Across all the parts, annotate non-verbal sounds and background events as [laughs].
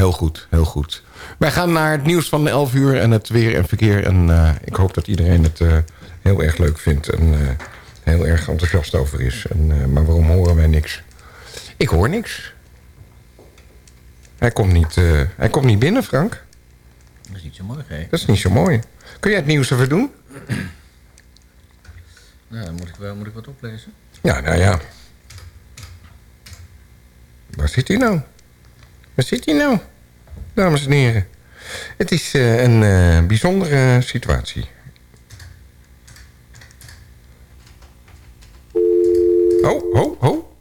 Heel goed, heel goed. Wij gaan naar het nieuws van 11 uur en het weer en verkeer. En eh, ik hoop dat iedereen het uh, heel erg leuk vindt en uh, heel erg enthousiast over is. En, maar waarom horen wij niks? Ik hoor niks. Hij komt niet, hij komt niet binnen, Frank. Dat is niet zo mooi, hè? Dat is niet zo mooi. Kun jij het nieuws even doen? [clears throat] Nou, moet ik, wel, moet ik wat oplezen? Ja, nou ja. Waar zit hij nou? Waar zit hij nou? Dames en heren. Het is uh, een uh, bijzondere situatie. Oh, ho, ho.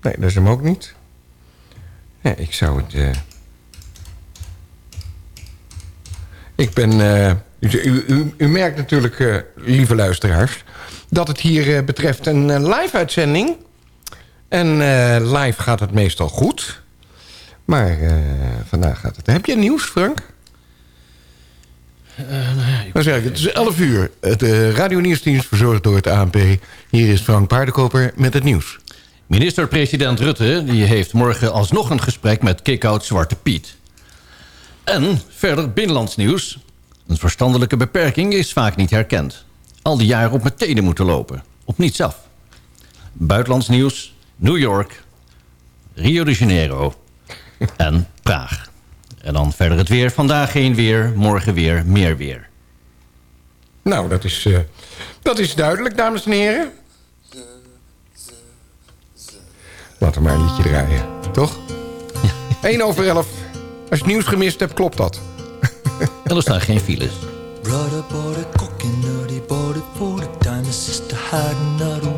Nee, dat is hem ook niet. Ik zou het... Uh... Ik ben... U, u, u, merkt natuurlijk, lieve luisteraars... dat het hier betreft een live-uitzending. En live gaat het meestal goed... Maar uh, vandaag gaat het. Heb je nieuws, Frank? Uh, nou ja, Dan zeg ik, het is 11 uur. De radio nieuwsdienst verzorgd door het ANP. Hier is Frank Paardenkoper met het nieuws. Minister-president Rutte die heeft morgen alsnog een gesprek met kick-out Zwarte Piet. En verder binnenlands nieuws. Een verstandelijke beperking is vaak niet herkend. Al die jaren op mijn tenen moeten lopen. Op niets af. Buitenlands nieuws. New York. Rio de Janeiro en Praag. En dan verder het weer. Vandaag geen weer, morgen weer meer weer. Nou, dat is, uh, dat is duidelijk, dames en heren. Laten we maar een liedje draaien, toch? [laughs] Ja. 1 over 11. Als je nieuws gemist hebt, klopt dat. en er staan geen files. Brother bought a bought it for the time. His sister had another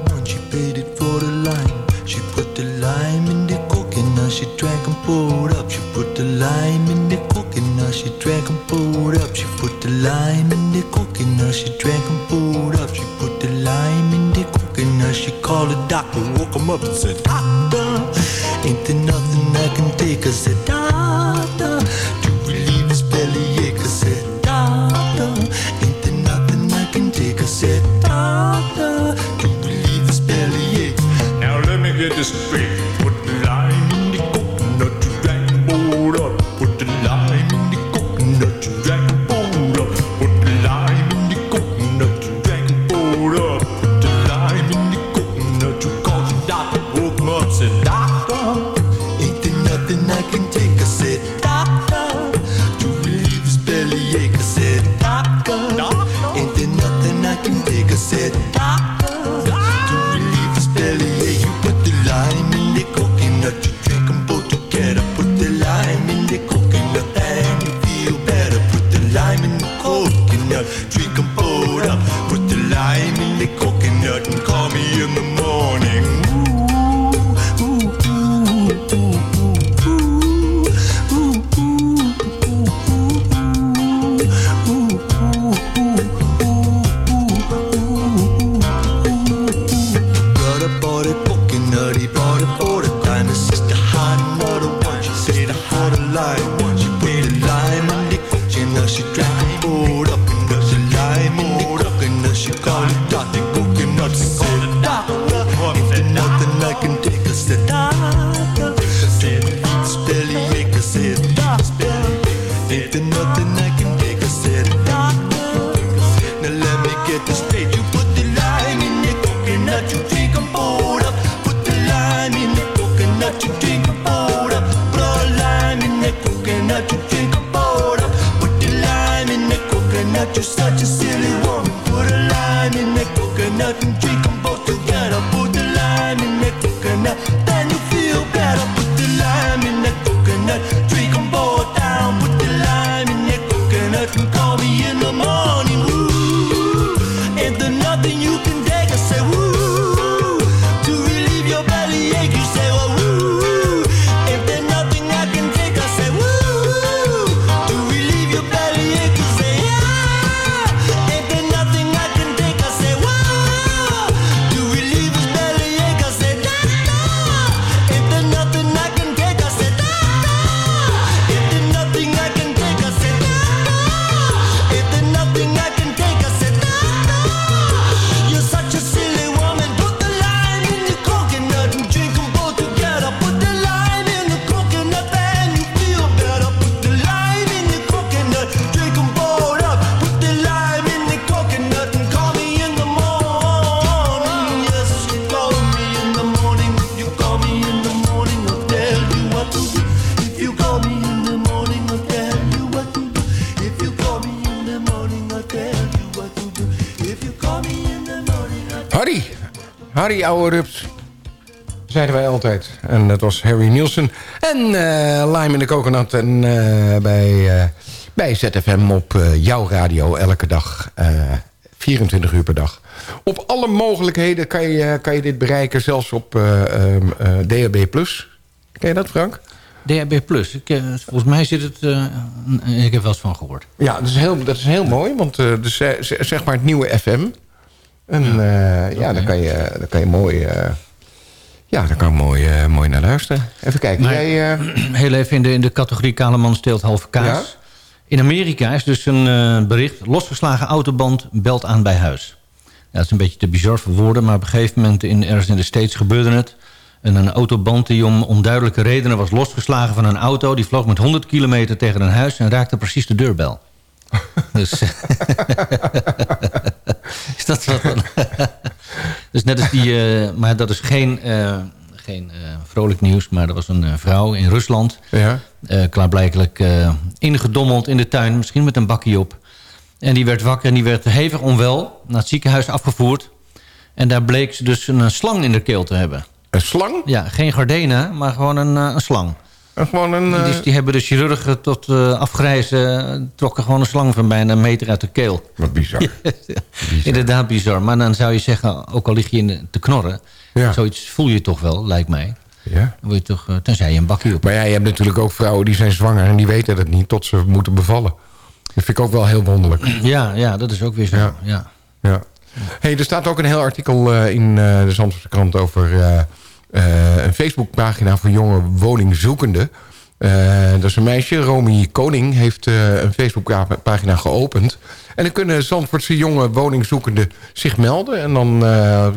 sit, stop, nothing I can Ouwe rups. Zeiden wij altijd. En dat was Harry Nielsen. En eh, Lime in de Coconut. En eh, bij, eh, bij ZFM op jouw radio elke dag. eh, 24 uur per dag. Op alle mogelijkheden kan je, kan je dit bereiken. Zelfs op eh, ehm, eh, DHB+. Ken je dat, Frank? DHB+. Plus. Ik, volgens mij zit het... ik heb wel eens van gehoord. Ja, dat is heel, dat is heel mooi. Want eh dus, zeg maar het nieuwe FM. En ja, ja dan, kan je, dan kan je mooi... eh, ja, daar kan ik mooi, eh, mooi naar luisteren. Even kijken. Maar- Jij, eh, [clears throat] Heel even in de, in de categorie kale man steelt halve kaas. In Amerika is dus een eh, bericht... losgeslagen autoband belt aan bij huis. Ja, dat is een beetje te bizar voor woorden... maar op een gegeven moment in, ergens in de States gebeurde het. En een autoband die om onduidelijke redenen was losgeslagen van een auto... die vloog met 100 kilometer tegen een huis... en raakte precies de deurbel. Dus... [laughs] is dat wat... dus net als die... eh, maar dat is geen... eh, geen eh, vrolijk nieuws, maar er was een vrouw in Rusland ja? klaarblijkelijk ingedommeld in de tuin. Misschien met een bakkie op. En die werd wakker en die werd hevig onwel. Naar het ziekenhuis afgevoerd. En daar bleek ze dus een, slang in de keel te hebben. Een slang? Ja, geen gardena, maar gewoon een, een slang. En Gewoon een... eh, Dus die hebben de chirurgen tot eh, afgrijzen... eh, trokken gewoon een slang van bijna een meter uit de keel. Wat [laughs] bizar. Inderdaad bizar. Maar dan zou je zeggen, ook al lig je in de, te knorren... Ja. zoiets voel je toch wel, lijkt mij. Ja. Dan word je toch, eh, tenzij je een bakkie op Maar ja, je hebt natuurlijk ook vrouwen die zijn zwanger... en die weten dat niet tot ze moeten bevallen. Dat vind ik ook wel heel wonderlijk. [clears throat] Ja, ja, dat is ook weer zo. Ja. Ja. Ja. Hey, er staat ook een heel artikel eh, in eh, de Zandvoortse krant... over eh, een Facebookpagina voor jonge woningzoekenden. Eh, dat is een meisje, Romy Koning, heeft eh, een Facebookpagina geopend. En dan kunnen Zandvoortse jonge woningzoekenden zich melden. En dan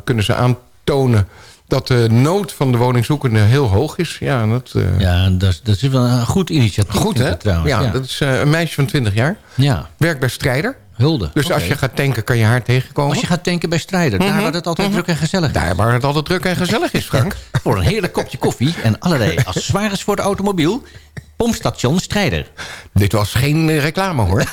kunnen ze aantonen dat de nood van de woningzoekenden heel hoog is. Ja, dat, Ja, dat, is- dat is wel een goed initiatief. goed hè? Trouwens. ja, Ja, dat is een meisje van 20 jaar. ja, Werkt bij Strijder. Hulde. Dus als je gaat tanken, kan je haar tegenkomen. Als je gaat tanken bij Strijder, daar waar het altijd druk en gezellig is. Daar waar het altijd druk en gezellig is, Frank. Voor een heerlijk kopje koffie en allerlei [laughs] accessoires voor de automobiel. Pompstation Strijder. Dit was geen eh, reclame, hoor.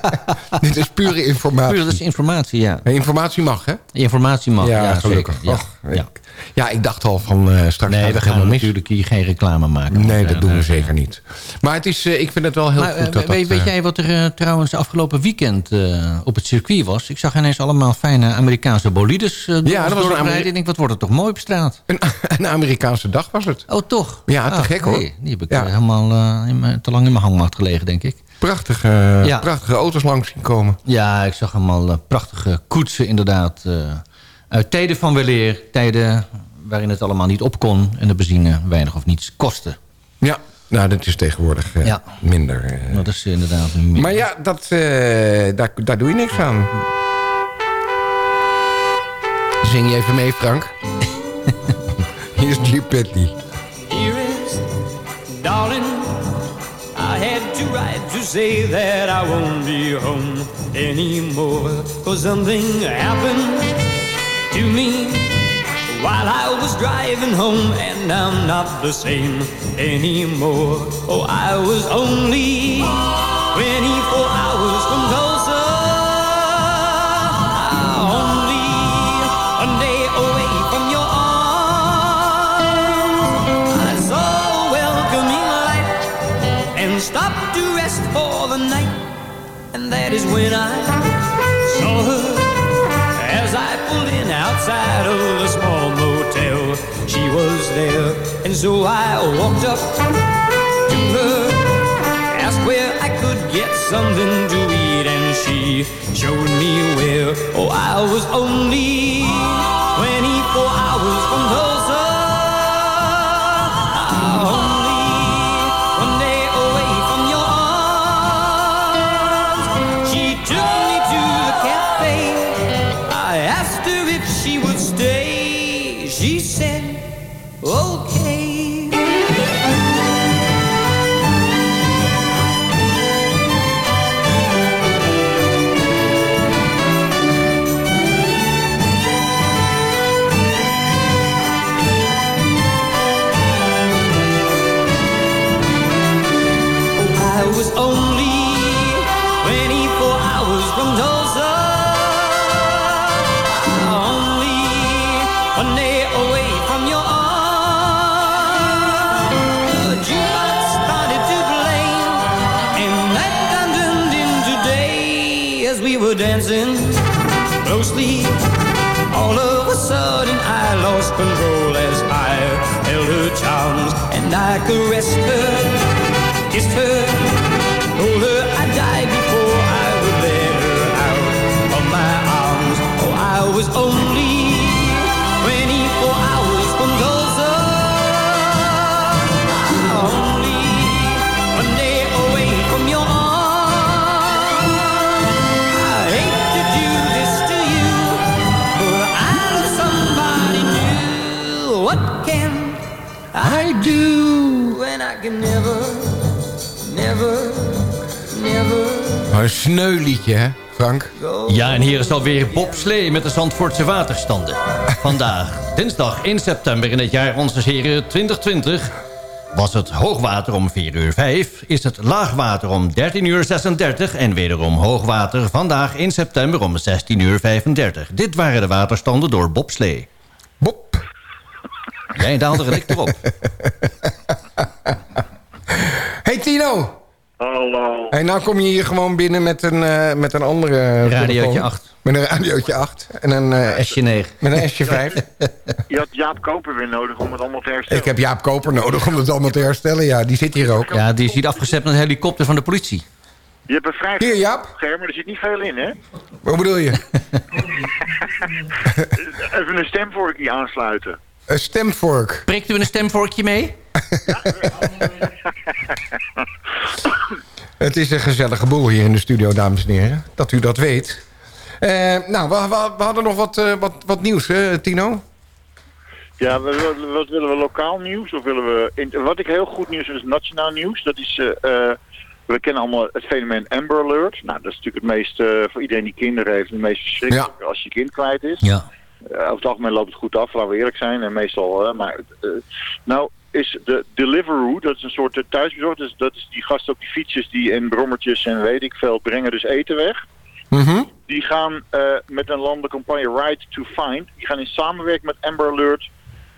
[laughs] Dit is pure informatie. Puur, dat is informatie, ja. Informatie mag, hè? Informatie mag, ja, gelukkig. zeker. Ja, Och, ja. Ik, ja, ik dacht al van eh, straks Nee, we gaan helemaal mis. natuurlijk hier geen reclame maken. Nee, dat doen we zeker niet. Maar het is, eh, ik vind het wel heel Maar goed eh, dat weet, dat... weet jij wat er trouwens afgelopen weekend op het circuit was? Ik zag ineens allemaal fijne Amerikaanse bolides Ja, dat was een Ameri- Ik denk, wat wordt het toch mooi op straat? een, [laughs] een Amerikaanse dag was het. Oh, toch? Ja, te Ah, gek, hoor. die heb ik Ja. helemaal mijn- te lang in mijn hangmat gelegen, denk ik. Prachtige, Ja. prachtige auto's langs zien komen. Ja, ik zag allemaal eh, prachtige koetsen inderdaad. Tijden van weleer. Tijden waarin het allemaal niet op kon. En de benzine weinig of niets kostte. Ja, nou, dat is tegenwoordig eh, Ja. minder. eh. Dat is inderdaad... een- Maar ja, dat, eh, daar, daar doe je niks aan. Zing je even mee, Frank? [laughs] Hier is. Petley. Dearest, darling, I had to write to say that I won't be home anymore. Cause something happened to me while I was driving home, and I'm not the same anymore. Oh, I was only 24 hours from Tulsa. Only a day away from your arms. I saw a welcoming light and stopped to rest for the night. And that is when I outside of the small motel. She was there, and so I walked up to her, asked where I could get something to eat, and she showed me where. Oh, I was only 24 hours from Tulsa. I control as I held her charms and I caressed her, kissed her, Maar een sneu liedje, hè, Frank? Ja, en hier is alweer Bob Slee met de Zandvoortse waterstanden. Vandaag, dinsdag 1 september in het jaar onze heren 2020... was het hoogwater om 4 uur 5, is het laagwater om 13 uur 36... en wederom hoogwater vandaag 1 september om 16 uur 35. Dit waren de waterstanden door Bob Slee. Bob. Jij daalde er ik erop. Hey Tino. Hallo. Hey, nou kom je hier gewoon binnen met een, eh, met een andere... Radiootje telefoon. 8. Met een radiootje 8. En een eh, Sje 9. met een S'je 5. Je had Jaap Koper weer nodig om het allemaal te herstellen. Ik heb Jaap Koper nodig om het allemaal te herstellen. Ja, die zit hier ook. Ja, die is hier afgezet met een helikopter van de politie. Je hebt een vrij Hier, Jaap. scherm, maar er zit niet veel in, hè? Wat bedoel je? [laughs] Even een stemvorkje aansluiten. Een stemvork. Prikt u een stemvorkje mee? Het is een gezellige boel hier in de studio, dames en heren. Dat u dat weet. Eh, nou, we, we- we hadden nog wat, eh, wat, wat nieuws, hè, Tino? Ja, we, we- wat willen we? Lokaal nieuws? Of willen we... In, wat ik heel goed nieuws vind, is nationaal nieuws. Dat is... eh, we kennen allemaal het fenomeen Amber Alert. Nou, dat is natuurlijk het meest... voor iedereen die kinderen heeft, het meest verschrikkelijk als je kind kwijt is. Ja. Over het algemeen loopt het goed af, laten we eerlijk zijn. En meestal, maar nou is de Deliveroo, dat is een soort uh, thuisbezorgd. Dus dat is die gasten op die fietsjes die en brommertjes en weet ik veel brengen dus eten weg. Mhm. Die gaan eh, met een landelijke campagne Right to Find. Die gaan in samenwerking met Amber Alert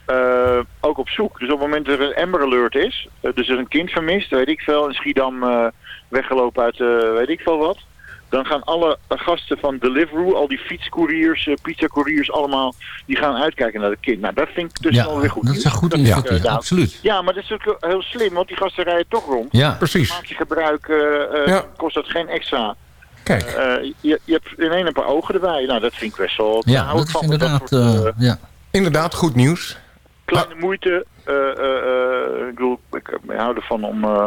eh, ook op zoek. Dus op het moment dat er een Amber Alert is, eh, dus er is een kind vermist, weet ik veel, in Schiedam eh, weggelopen uit eh, weet ik veel wat. Dan gaan alle eh, gasten van Deliveroo, al die fietscouriers, uh, pizzacouriers allemaal, die gaan uitkijken naar het kind. Nou, dat vind ik dus Ja, wel weer goed. dat is een goed initiatief, eh, absoluut. Ja, maar dat is ook heel slim, want die gasten rijden toch rond. Ja, Precies. Maak je gebruik, eh, eh, Ja. kost dat geen extra. Kijk. Eh, je, je hebt in één een paar ogen erbij. Nou, dat vind ik best wel... ja hou dat ik is inderdaad... Dat soort, eh, eh, ja. Inderdaad, goed nieuws. kleine moeite. eh, eh, eh, ik bedoel, ik, ik hou ervan om, eh,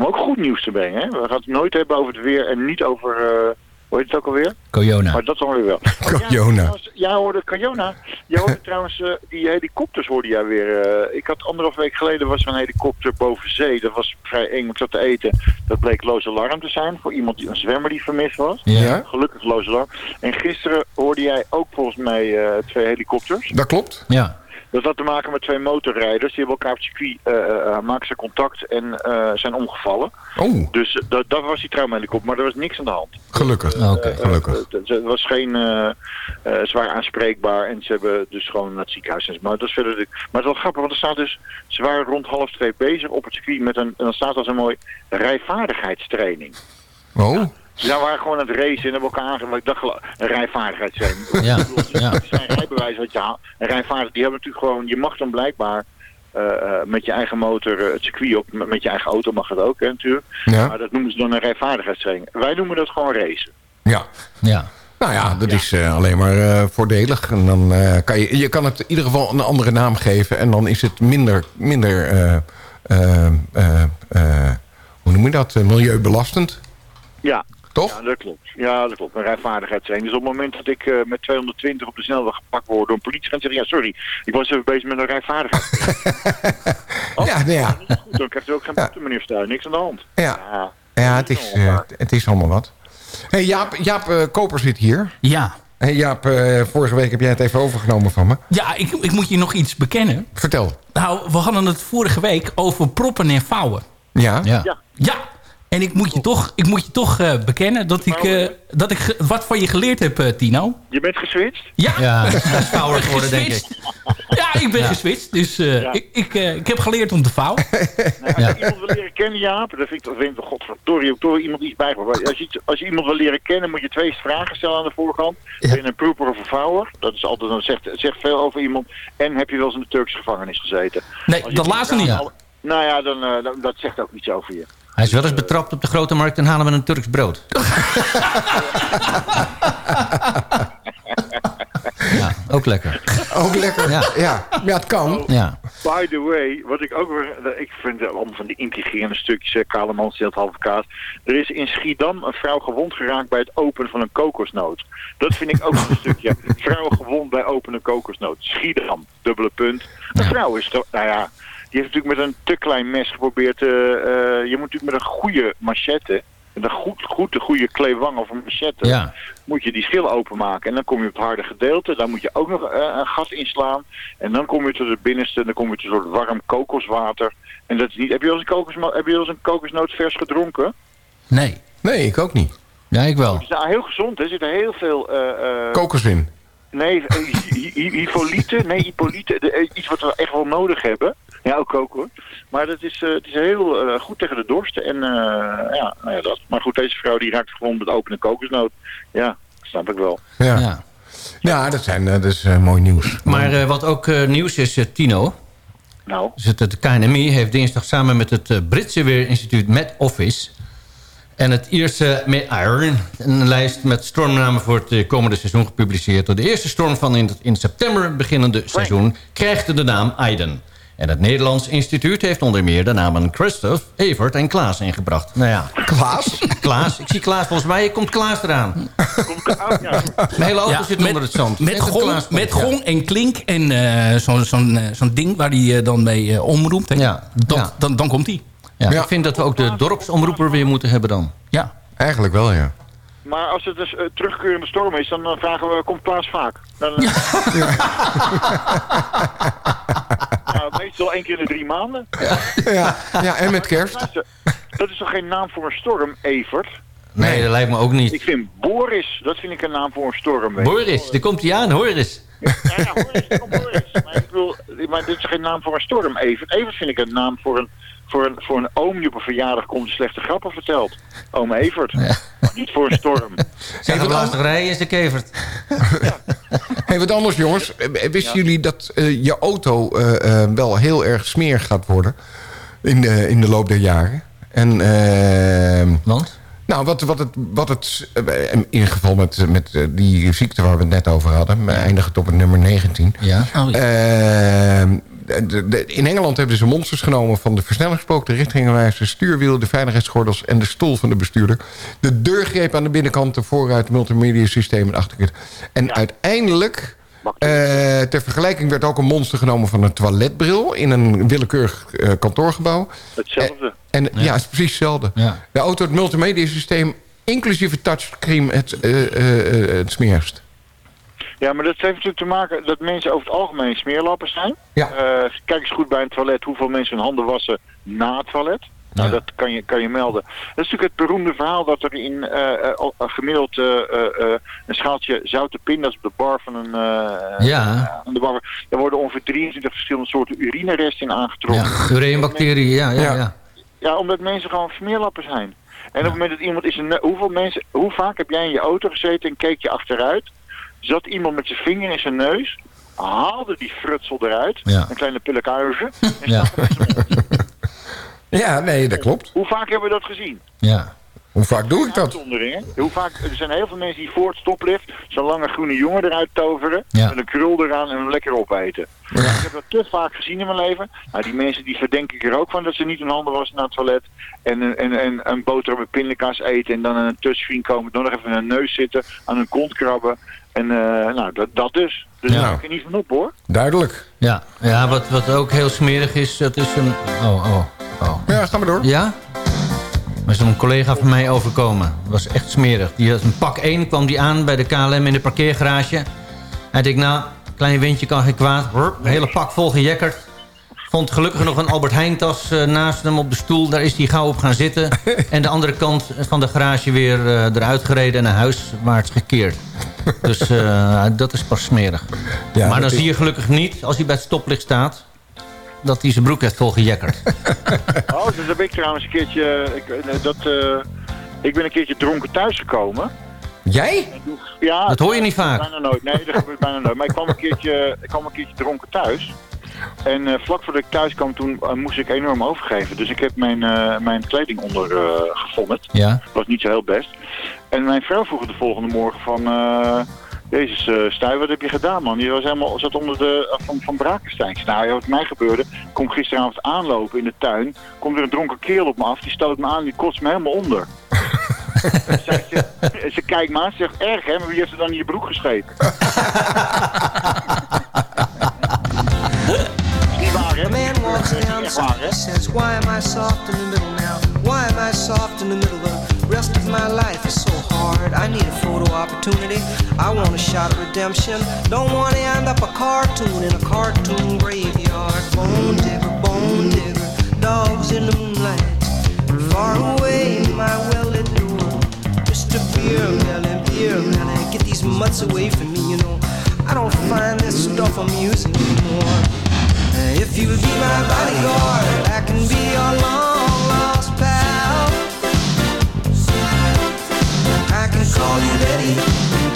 om ook goed nieuws te brengen. Hè? We gaan het nooit hebben over het weer en niet over... eh, hoe heet het ook alweer? Corona. Maar dat dan weer wel. [laughs] Corona. Ja, hoorde Corona. Jij hoorde trouwens eh, die helikopters hoorde jij weer. eh, ik had anderhalf week geleden was er een helikopter boven zee. Dat was vrij eng, ik zat te eten. Dat bleek loos alarm te zijn voor iemand die een zwemmer die vermist was. Ja. Ja, Gelukkig loos alarm. En gisteren hoorde jij ook volgens mij eh, twee helikopters. dat klopt. Ja. Dat had te maken met twee motorrijders. Die hebben elkaar op het circuit, eh, eh, maken ze contact en eh, zijn omgevallen. Oh, Dus eh, dat, dat was die traumahelikopter, maar er was niks aan de hand. gelukkig. Oké. Gelukkig. Eh, het- was geen eh, eh, zwaar aanspreekbaar en ze hebben dus gewoon naar het ziekenhuis. Maar dat is verder. de- Maar het is wel grappig, want er staat dus. Ze waren rond half twee bezig op het circuit met een. En dan staat als een mooi rijvaardigheidstraining. Oh, Ze waren gewoon aan het racen en hebben elkaar dacht, gelo- een. Ja, Ik bedoel, ja. Zijn rijbewijs wat je haalt. En rijvaardig, die hebben natuurlijk gewoon. Je mag dan blijkbaar. eh, eh, met je eigen motor eh, het circuit op, met met je eigen auto mag het ook hè, natuurlijk. ja. Maar dat noemen ze dan een rijvaardigheidstraining. Wij noemen dat gewoon racen. Ja. Ja. Nou ja, dat is eh, alleen maar eh, voordelig. En dan eh, kan je, je kan het in ieder geval een andere naam geven. En dan is het minder, minder eh, eh, eh, eh, hoe noem je dat, milieubelastend. Ja, Toch? Ja, dat klopt. Ja, dat klopt. Een rijvaardigheidstraining. Dus op het moment dat ik eh, met 220 op de snelweg gepakt word door een politie, gaan zeggen, ja, sorry, ik was even bezig met een rijvaardigheid. [laughs] Ja, nou ja. Goed, dan krijgt u ook geen Ja. boete, meneer Stuy. Niks aan de hand. Ja, Ja, ja het, is, eh, het is allemaal wat. Hey, Jaap, Jaap eh, Koper zit hier. Ja, Hey, Jaap, eh, vorige week heb jij het even overgenomen van me. ja ik, ik moet je nog iets bekennen. Vertel. Nou, we hadden het vorige week over proppen en vouwen. Ja? Ja. Ja. Ja, En ik moet je toch, ik moet je toch eh, bekennen dat ik, eh, dat ik wat van je geleerd heb, eh, Tino. Je bent geswitcht? Ja, Ja, [laughs] dat is fouwer geworden, denk ik. Ja, ik ben geswitcht. Dus eh, Ja. ik, ik, eh, ik heb geleerd om te fouwen. [laughs] Nou, als Ja. je iemand wil leren kennen, Jaap, dan vind ik, vind ik godverdorie, ook toch iemand iets bij. Als je, iets- als je iemand wil leren kennen, moet je twee vragen stellen aan de voorkant. Ben je een proeper of een vouwer? Dat is altijd, dat zegt, zegt veel over iemand. En heb je wel eens in de Turkse gevangenis gezeten? Nee, dat laatste niet. al- Nou ja, dan, eh, dan- dat zegt ook iets over je. Hij is wel eens betrapt op de grote markt en halen met een Turks brood. [laughs] ja, ook lekker. Ook lekker. Ja. Ja, ja. het kan. Ja. By the way, wat ik ook weer, ik vind het allemaal van die intrigerende stukjes, eh, kale man stelt halve kaas. Er is in Schiedam een vrouw gewond geraakt bij het openen van een kokosnoot. Dat vind ik ook een [laughs] stukje. Vrouw gewond bij openen kokosnoot. Schiedam, dubbele punt. Een vrouw is, toch- nou ja, die heeft natuurlijk met een te klein mes geprobeerd, te, eh, je moet natuurlijk met een goede machette, met een goed, goed de goede kleewang of een machette, Ja. moet je die schil openmaken. En dan kom je op het harde gedeelte. Dan moet je ook nog eh, een gat inslaan. En dan kom je tot het binnenste. En dan kom je tot een soort warm kokoswater. En dat is niet... Heb je wel eens een, kokosma- heb je wel eens een kokosnoot vers gedronken? Nee. Nee, ik ook niet. Ja, ik wel. Het is nou heel gezond. hè. Er zit er heel veel... eh, eh, Kokos in. nee, hy- hy- hypolieten. Nee, hypolieten. Iets wat we echt wel nodig hebben. Ja, ook koken hoor. Maar dat is, eh, het is heel eh, goed tegen de dorst. En eh, ja, nou ja, dat. Maar goed, deze vrouw die raakt gewoon met openen kokosnoot. Ja, snap ik wel. Ja, Ja. ja dat, zijn, dat is mooi nieuws. Maar eh, wat ook eh, nieuws is, eh, Tino... Nou, het, het KNMI heeft dinsdag samen met het Britse Weerinstituut Met Office... en het Ierse Met Iron een lijst met stormnamen voor het komende seizoen gepubliceerd. De eerste storm van in, het in september beginnende seizoen krijgt de naam Aiden. En het Nederlands instituut heeft onder meer de namen Christophe, Evert en Klaas ingebracht. Nou ja, Klaas? Klaas. Ik zie Klaas volgens mij. Komt Klaas eraan. kom ik aan. Ja. Mijn hele auto Ja, zit met- onder het zand. Met gong, Klaas komt, met ja. gong en klink en eh, zo'n zo'n eh, zo'n ding waar hij eh, dan mee omroept. Ja, Dat, ja. Dan, dan komt hij. Ja, Ja. Ik vind dat we ook de dorpsomroeper weer moeten hebben dan. Ja. Eigenlijk wel, ja. Maar als het dus uh, terugkerende storm is, dan vragen we, komt Klaas vaak? Dan, [laughs] [laughs] [laughs] meestal één keer in de drie maanden. Ja, ja en met kerst. Dat is toch geen naam voor een storm, Evert? Nee, dat lijkt me ook niet. Ik vind Boris, dat vind ik een naam voor een storm. weet je. Boris, daar komt hij aan, hoor eens. Ja, ja, Boris, kom Boris. Maar, ik bedoel, maar dit is geen naam voor een storm, Evert. Evert vind ik een naam voor een, voor een, voor een oom die op een verjaardag komt en slechte grappen vertelt. Oom Evert. Maar niet voor een storm. Zeg, wat de lastig rijden is de kevert. [laughs] Hey, wat anders jongens. Eh, Wisten jullie dat eh, je auto eh, eh, wel heel erg smerig gaat worden in de, in de loop der jaren? En eh, Want? Nou, wat, wat het, wat het eh, in ieder geval met, met eh, die ziekte waar we het net over hadden, we eindigen het op het nummer 19. Ja. Oh, ja. Eh, de- de- in Engeland hebben ze monsters genomen van de versnellingspook, de richtingenwijzer, stuurwiel, de veiligheidsgordels en de stoel van de bestuurder. De deurgreep aan de binnenkant, de vooruit, multimedia systeem en achterkant. En Ja. uiteindelijk, eh, ter vergelijking werd ook een monster genomen van een toiletbril in een willekeurig eh, kantoorgebouw. Hetzelfde. En ja, het is precies hetzelfde. Ja. De auto, het multimedia systeem, inclusief het touchscreen, het, eh, eh, eh, het smerigst. Ja, maar dat heeft natuurlijk te maken dat mensen over het algemeen smeerlappen zijn. Ja. Eh, kijk eens goed bij een toilet hoeveel mensen hun handen wassen na het toilet. Nou, Ja. dat kan je, kan je melden. Dat is natuurlijk het beroemde verhaal dat er in eh, eh, eh, gemiddeld een schaaltje zoute pindas op de bar van een... eh, Ja. aan de bar, daar worden ongeveer 23 verschillende soorten urineresten in aangetroffen. Ja, ureenbacteriën, ja, ja, Ja. ja. Ja, omdat mensen gewoon smeerlappen zijn. En op het moment dat iemand is een... Hoeveel mensen... Hoe vaak heb jij in je auto gezeten en keek je achteruit? Zat iemand met zijn vinger in zijn neus... Haalde die frutsel eruit. Ja. Een kleine pillekhuizen. En Ja. [laughs] Ja, nee, dat klopt. Hoe vaak hebben we dat gezien? ja. Hoe vaak doe ik dat? Hoe vaak, er zijn heel veel mensen die voor het stoplift zo'n lange groene jongen eruit toveren. Ja. Met een krul eraan en hem lekker opeten. Ik heb dat te vaak gezien in mijn leven. Nou, die mensen die verdenk ik er ook van dat ze niet hun handen wassen na het toilet. En, een- en, en een boterham met pindakaas eten. En dan aan een touchscreen komen. Dan nog even in hun neus zitten. Aan hun kont krabben. En eh, nou, dat, dat dus. Dus Ja. daar heb ik er niet van op hoor. Duidelijk. Ja, ja wat, wat ook heel smerig is, dat is een... Oh, oh, oh. Ja, ga maar door. Ja? Maar een collega van mij overkomen. Dat was echt smerig. Die had een pak 1 kwam die aan bij de KLM in de parkeergarage. Hij denkt, nou, klein windje kan geen kwaad. Een hele pak vol gejekkerd. Vond gelukkig nog een Albert Heijn tas eh, naast hem op de stoel. Daar is hij gauw op gaan zitten. [laughs] en de andere kant van de garage weer eh, eruit gereden... en naar huis huiswaarts gekeerd. Dus eh, dat is pas smerig. Ja, maar dan zie je gelukkig niet, als hij bij het stoplicht staat... dat hij zijn broek heeft volgejekkerd. [laughs] Oh, dus heb ik trouwens een keertje... Ik, dat, eh, ik ben een keertje dronken thuisgekomen. Jij? Ja, Dat hoor je niet vaak. Bijna nooit. Nee, dat gebeurt bijna nooit. Maar ik kwam een keertje, ik kwam een keertje dronken thuis. En eh, vlak voordat ik thuis kwam, toen eh, moest ik enorm overgeven. Dus ik heb mijn, eh, mijn kleding onder eh gevonden. Ja? was niet zo heel best. En mijn vrouw vroeg de volgende morgen van... eh Jezus, eh Stuy, wat heb je gedaan, man? Je was helemaal, zat onder de, eh, van, van nou, ja, wat mij gebeurde, ik kom gisteravond aanlopen in de tuin. Komt er een dronken kerel op me af, die stoot me aan, die kotst me helemaal onder. [laughs] Zij zegt- ze kijkt me aan, ze zegt, erg hè, maar wie heeft er dan in je broek gescheten? Is [laughs] niet waar, hè? Why am I soft in the middle now? Why am I soft in the middle? Rest of my life is so hard. I need a photo opportunity. I want a shot of redemption. Don't want to end up a cartoon in a cartoon graveyard. Bone digger, bone digger, dogs in the moonlight. Far away, my well-lit door. Mr. Beer Melly, Beer Melly, get these mutts away from me, you know. I don't find this stuff amusing anymore. If you'll be my bodyguard, I can be your long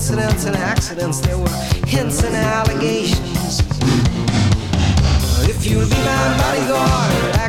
incidents and accidents. There were hints and allegations. If you'll be my bodyguard,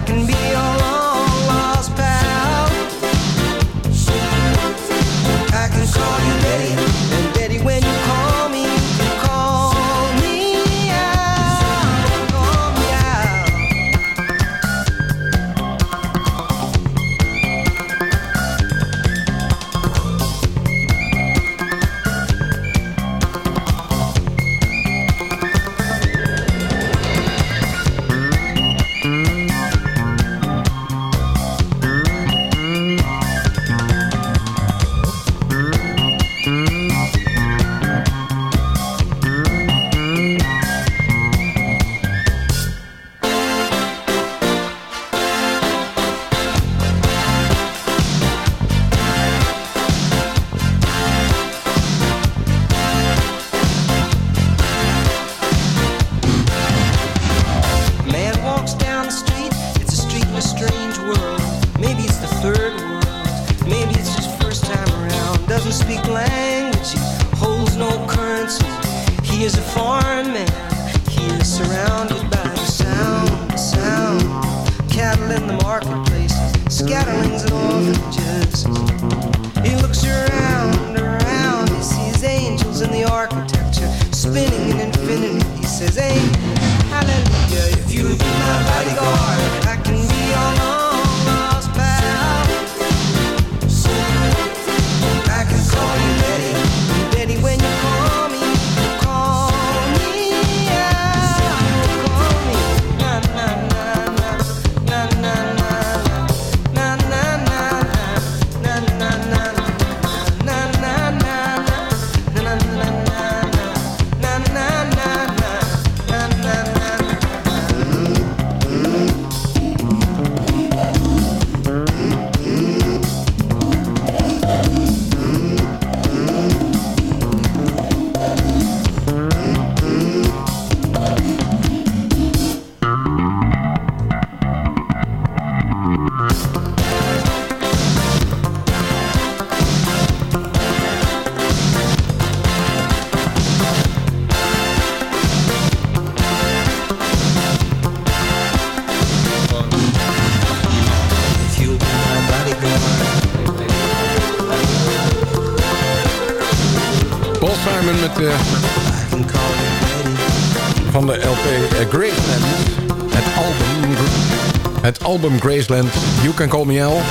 album Graceland, You Can Call Me Al.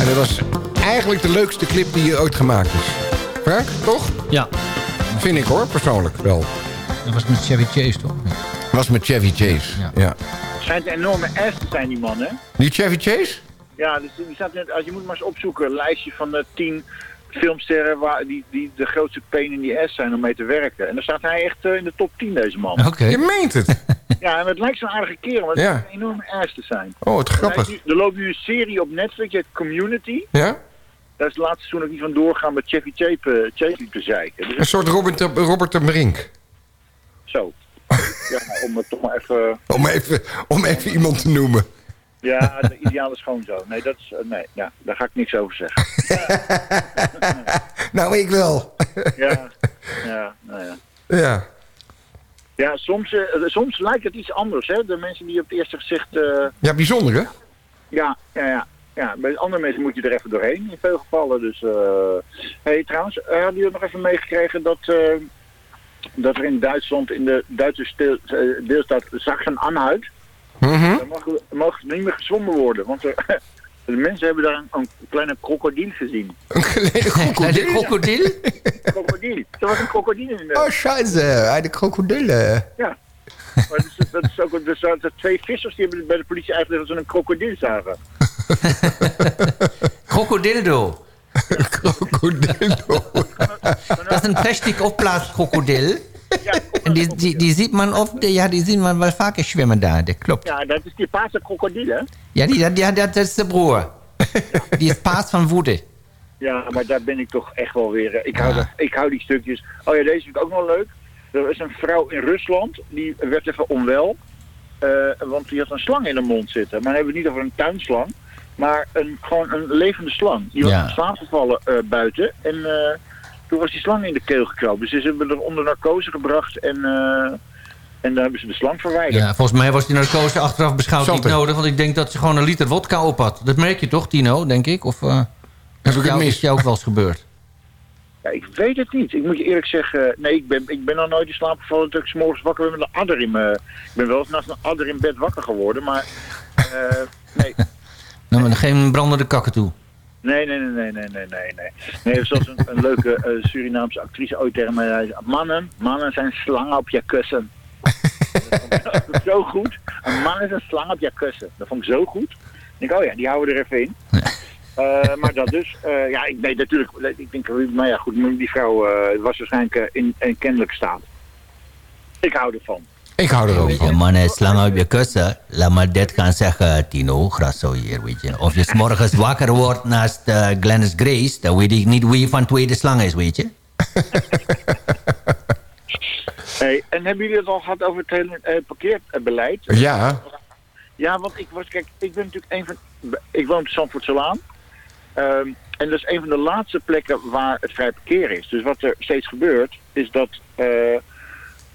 En dat was eigenlijk de leukste clip die ooit gemaakt is. Frank, toch? Ja, Vind ik hoor, persoonlijk wel. Dat was met Chevy Chase, toch? Was met Chevy Chase. Ja. Ja. Schijnt een enorme ass te zijn, die man, hè? Die Chevy Chase? Ja, dus die staat net, als je moet maar eens opzoeken, een lijstje van de tien filmsterren waar, die, die de grootste peen in die ass zijn om mee te werken. En dan staat hij echt eh, in de top 10, deze man. Oké. Je meent het. [laughs] Ja, en het lijkt zo'n aardige kerel, maar het Ja. een enorme ass te zijn. Oh, Er, grappig. nu- er loopt nu een serie op Netflix, die heet Community. Ja? Daar is het laatste seizoen ook niet van doorgaan met Chevy Chase, Chase te zeiken. Dus Een soort Robert, de- Robert de Brink. zo. [laughs] Ja, om het toch maar even... Om even, om even iemand te noemen. Ja, de ideale schoonzoon. Nee, dat is, eh, nee ja, daar ga ik niks over zeggen. [laughs] Nou, ik wel. Ja, ja, nou ja. Ja. Ja, soms, eh, soms lijkt het iets anders, hè. De mensen die op het eerste gezicht... eh, Ja, bijzonder hè? ja, ja, ja. Ja, bij andere mensen moet je er even doorheen, in veel gevallen. Dus, eh hey, trouwens, hadden jullie nog even meegekregen dat, dat er in Duitsland, in de Duitse deelstaat Sachsen-Anhalt, Mhm. daar mag, mag niet meer gezwommen worden. Want er, [laughs] de mensen hebben daar een, een kleine krokodil gezien. [laughs] Een kleine [laughs] krokodil. krokodil? Krokodil. Er was een krokodil in de... Oh, scheiße. Een krokodillen. Ja. Maar dat is, dat is ook, er zaten twee vissers die hebben bij de politie uitgelegd dat ze een krokodil zagen. Krokodildo. Krokodillo. Dat is een plastic opblaaskrokodil. Ja, En die, die, die ziet man op, ja, die zien man wel vaker zwemmen daar, dat klopt. ja, dat is die paarse krokodil, hè? Ja, die, dat, ja, dat is de broer. [laughs] Die is paas van woede. Ja, maar daar ben ik toch echt wel weer... eh, Ik hou, dat- ik hou die stukjes. Oh ja, deze vind ik ook nog leuk. Er is een vrouw in Rusland, die werd even onwel. eh, want die had een slang in de mond zitten. Maar dan hebben we het niet over een tuinslang. Maar een, gewoon een levende slang. Die was in slaap gevallen eh, buiten. En toen was die slang in de keel gekropen. Dus ze hebben er onder narcose gebracht. En, eh, en dan hebben ze de slang verwijderd. Ja, volgens mij was die narcose achteraf beschouwd niet nodig. Want ik denk dat ze gewoon een liter wodka op had. Dat merk je toch, Tino, denk ik? Of eh Heb ik het jou, is mis? jou ook wel eens gebeurd? Ja, ik weet het niet. Ik moet je eerlijk zeggen, nee, ik ben, ik ben nog nooit in slaap gevallen dat ik 's morgens wakker ben met een adder in me. Ik ben wel eens naast een adder in bed wakker geworden, maar eh, nee. [laughs] Nou, maar geen brandende kakken toe. Nee, nee, nee, nee, nee, nee, nee, nee. Nee, zoals een, een leuke eh, Surinaamse actrice ooit tegen mij zei, mannen, mannen zijn slangen op je kussen. dat vond ik zo goed. Een man is een slang op je kussen. Dat vond ik zo goed. Ik denk, oh ja, die houden we er even in. Eh, maar dat dus, eh, ja, ik, nee, natuurlijk, ik denk, maar ja, goed, die vrouw was waarschijnlijk in een kennelijke staat. Ik hou ervan. Ik hou er ook Weet je, van. man, slang op je kussen. Laat maar dit gaan zeggen, Tino. Grasso hier, weet je. Of je 's morgens wakker wordt naast uh, Glennis Grace... dan weet ik niet wie van tweede slang is, weet je. [laughs] Hey, en hebben jullie het al gehad over het hele eh, parkeerbeleid? Ja, Ja, want ik was, kijk, ik ben natuurlijk een van, ik woon op Zandvoortselaan. Ehm en dat is een van de laatste plekken waar het vrij parkeer is. Dus wat er steeds gebeurt, is dat eh,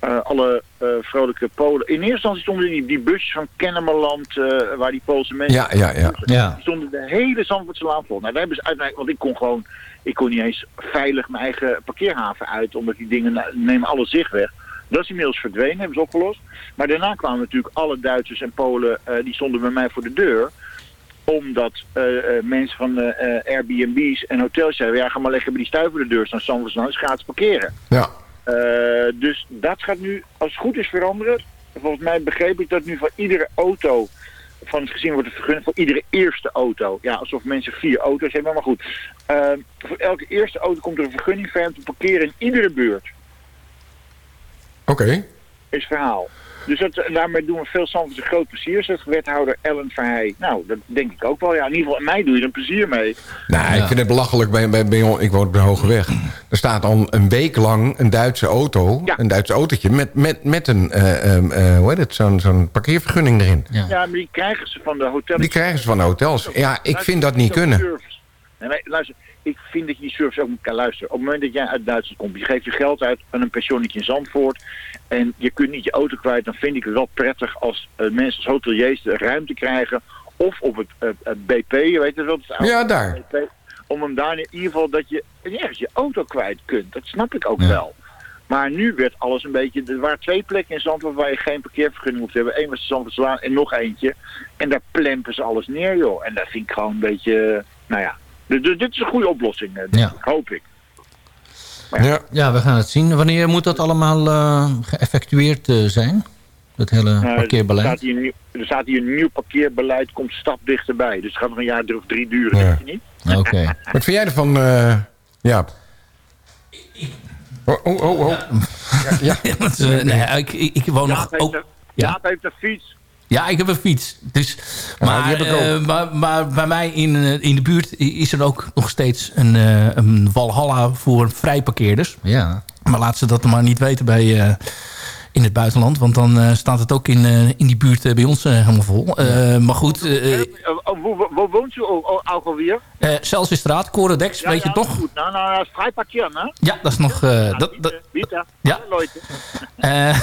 eh, alle eh, vrolijke Polen... In eerste instantie stonden die, die busjes van Kennemerland, eh, waar die Poolse mensen... ja, ja, ja. Ja. Die stonden de hele Zandvoortselaan vol. Nou, daar hebben ze uiteindelijk, want ik kon gewoon, ik kon niet eens veilig mijn eigen parkeerhaven uit, omdat die dingen nou, nemen alle zicht weg. Dat is inmiddels verdwenen, hebben ze opgelost. Maar daarna kwamen natuurlijk alle Duitsers en Polen, eh, die stonden bij mij voor de deur. Omdat eh, eh, mensen van de eh, Airbnb's en hotels zeiden, ja, ga maar lekker bij die stuif voor de deur staan, Zandvoortselaan, is gratis parkeren. ja. Eh, dus dat gaat nu, als het goed is, veranderen. Volgens mij begreep ik dat nu voor iedere auto van het gezin wordt een vergunning voor iedere eerste auto. Ja, alsof mensen vier auto's hebben, maar goed. Eh, voor elke eerste auto komt er een vergunning voor hem te parkeren in iedere buurt. Oké. Is het verhaal. Dus dat, en daarmee doen we veel Zandvoorts een groot plezier, zegt wethouder Ellen Verheij. Nou, dat denk ik ook wel. Ja, in ieder geval, mij doe je er een plezier mee. Nou, ik vind het belachelijk. Bij, bij, bij, ons- ik woon op de Hoge Weg. Er staat al een week lang een Duitse auto. Ja. Een Duitse autootje. Met, met, met een, eh, ehm, eh, hoe heet het, zo'n zo'n parkeervergunning erin. Ja. Ja, maar die krijgen ze van de hotels. Die krijgen ze van de hotels. Ja, ik vind dat niet kunnen. Nee, luister, ik vind dat je die service ook moet kunnen luisteren. Op het moment dat jij uit Duitsland komt, je geeft je geld uit aan een pensionnetje in Zandvoort. En je kunt niet je auto kwijt, dan vind ik het wel prettig als eh, mensen als hoteliers de ruimte krijgen. Of op het eh, eh, BP, je weet het wel. Het Ja, daar. BP, om hem daar in ieder geval dat je ergens je auto kwijt kunt. Dat snap ik ook Ja. wel. Maar nu werd alles een beetje... Er waren twee plekken in Zandvoort waar je geen parkeervergunning hoeft te hebben. Eén was de Zandvoortslaan en nog eentje. En daar plempen ze alles neer, joh. En dat vind ik gewoon een beetje... Nou ja, dus, dus dit is een goede oplossing, eh, Ja. hoop ik. Ja. Ja, we gaan het zien. Wanneer moet dat allemaal eh, geëffectueerd eh, zijn? Dat hele Nou, Er parkeerbeleid? staat, hier een nieuw, er staat hier een nieuw parkeerbeleid, komt stap dichterbij. Dus het gaat nog een jaar of drie duren, Ja. denk je niet? Oké. [laughs] Wat vind jij ervan, eh Jaap? Oh, oh, oh. oh. Ja, ja. [laughs] Want, nee, ik, ik, woon nog... Heeft, ook- ja. Jaap heeft een fiets. Ja, ik heb een fiets. Dus, maar, die heb ik ook. eh, maar, maar bij mij in, eh, in de buurt is er ook nog steeds een, eh, een Walhalla voor vrijparkeerders. Ja. Maar laat ze dat maar niet weten bij, eh, in het buitenland. Want dan eh, staat het ook in, eh, in die buurt bij ons helemaal vol. Eh, maar goed, wo- Waar woont u oh, oh, ook alweer? eh Celsiusstraat, weet je toch? Goed. Nou, nou, hè? Ja, dat is nog... eh, Ja, dat, bieten, dat, bieten. Ja. Eh,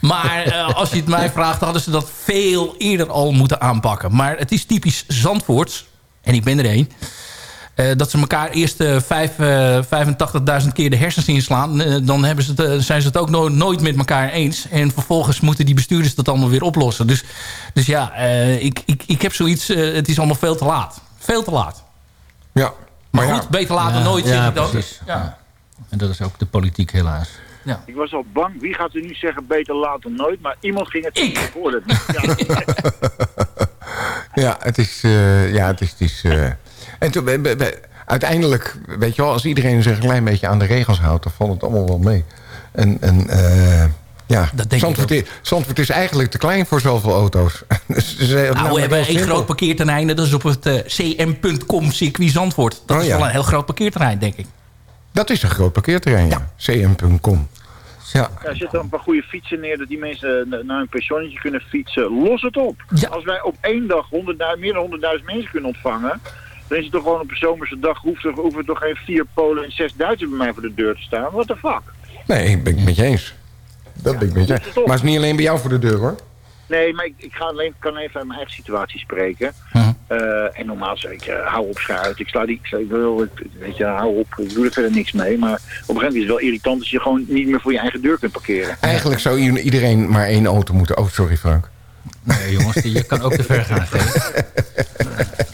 maar eh, als je het mij vraagt, hadden ze dat veel eerder al moeten aanpakken. Maar het is typisch Zandvoorts, en ik ben er één... eh, dat ze elkaar eerst eh, vijf, eh, 85.000 keer de hersens inslaan. eh, dan hebben ze het, eh, zijn ze het ook no- nooit met elkaar eens. En vervolgens moeten die bestuurders dat allemaal weer oplossen. Dus, dus ja, eh, ik, ik, ik heb zoiets... eh, het is allemaal veel te laat. Veel te laat. ja. Maar Maar goed, ja, beter laat dan Ja, nooit, ja, zeg ik dan. precies. Ja. En dat is ook de politiek helaas. Ik was al bang. Wie gaat er nu zeggen beter laat dan nooit? Maar iemand ging het Ik. voor. Ja. [laughs] ja, het is... eh, ja, het is... Het is eh, [laughs] en toen, we- we- we- uiteindelijk, weet je wel... als iedereen zich een klein beetje aan de regels houdt... dan valt het allemaal wel mee. En, en eh, ja, denk ik Zandvoort ook. is, Zandvoort is eigenlijk te klein voor zoveel auto's. [laughs] dus, heel- Nou, we hebben één simpel. groot parkeerterrein. Dat is op het eh, cm.com circuit Zandvoort. Dat Oh, is ja. wel een heel groot parkeerterrein, denk ik. Dat is een groot parkeerterrein, ja. cm.com. Ja, Ja, zet er een paar goede fietsen neer dat die mensen na- naar een pensionnetje kunnen fietsen. Los het op. Ja. Als wij op één dag 100.000 meer dan 100.000 mensen kunnen ontvangen, dan is het toch gewoon op een zomerse dag hoeft er, hoeven er toch geen vier Polen en zes Duitsers bij mij voor de deur te staan. What the fuck? nee, ik ben het met je eens. Dat ben ik met je eens. Maar het is niet alleen bij jou voor de deur, hoor. Nee, maar ik, ik ga alleen, kan even uit mijn eigen situatie spreken. Mhm. Eh, en normaal zeg ik, eh, hou op schuit. Ik sla die, ik, sla- ik wil, weet je, hou op. Ik doe er verder niks mee. Maar op een gegeven moment is het wel irritant als je gewoon niet meer voor je eigen deur kunt parkeren. Eigenlijk zou iedereen maar één auto moeten... Oh, sorry Frank. Nee, jongens, je kan ook te ver gaan. Geen. [laughs]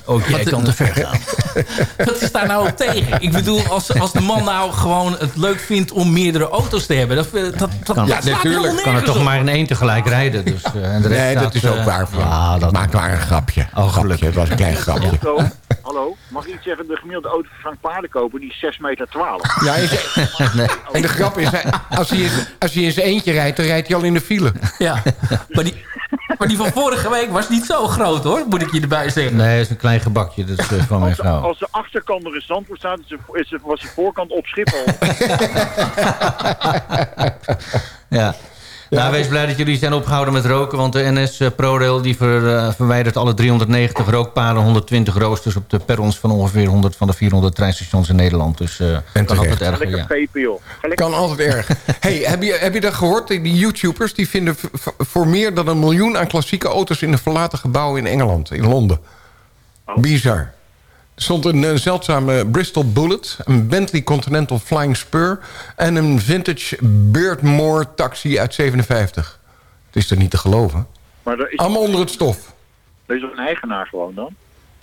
Ook jij kan te ver gaan. [laughs] Wat is daar nou op tegen? Ik bedoel, als, als de man nou gewoon het leuk vindt om meerdere auto's te hebben... Dat, dat, dat, Kan, ja, slaat natuurlijk. kan er toch op. maar in één tegelijk rijden. Dus, eh, en de rest Nee, dat staat, is ook eh, waar. Ja, dat maakt maar een grapje. Oh, grapje. gelukkig. Het was een klein grapje. Hallo, hallo, mag ik iets zeggen? De gemiddelde auto van Frank Paardenkoper die is 6 meter 12. Ja, is- [laughs] En de grap is, hij- als hij, in- als hij in zijn eentje rijdt, dan rijdt hij al in de file. Ja, maar die, maar die van vorige week was niet zo groot hoor, moet ik je erbij zeggen. Nee, het is een klein gebakje. Dat is eh, van mijn Als de, vrouw. als de achterkant nog in Zandvoort staat, is de, is de, was de voorkant op Schiphol. [laughs] Ja. Nou, wees blij dat jullie zijn opgehouden met roken. Want de NS eh, ProRail die ver, eh, verwijdert alle 390 rookpalen... 120 roosters op de perrons van ongeveer 100 van de 400 treinstations in Nederland. Dus eh kan terecht. altijd erger, Lekker ja. peper, joh. Lekker- Kan altijd erg. [laughs] hey, heb, je, heb je dat gehoord? Die YouTubers die vinden voor meer dan een miljoen aan klassieke auto's... in een verlaten gebouw in Engeland, in Londen. Bizar. Er stond een, eh, zeldzame Bristol Bullet... een Bentley Continental Flying Spur... en een vintage Beardmore taxi uit 57. Het is er niet te geloven. Maar er is, Allemaal onder het stof. er is toch een eigenaar gewoon dan?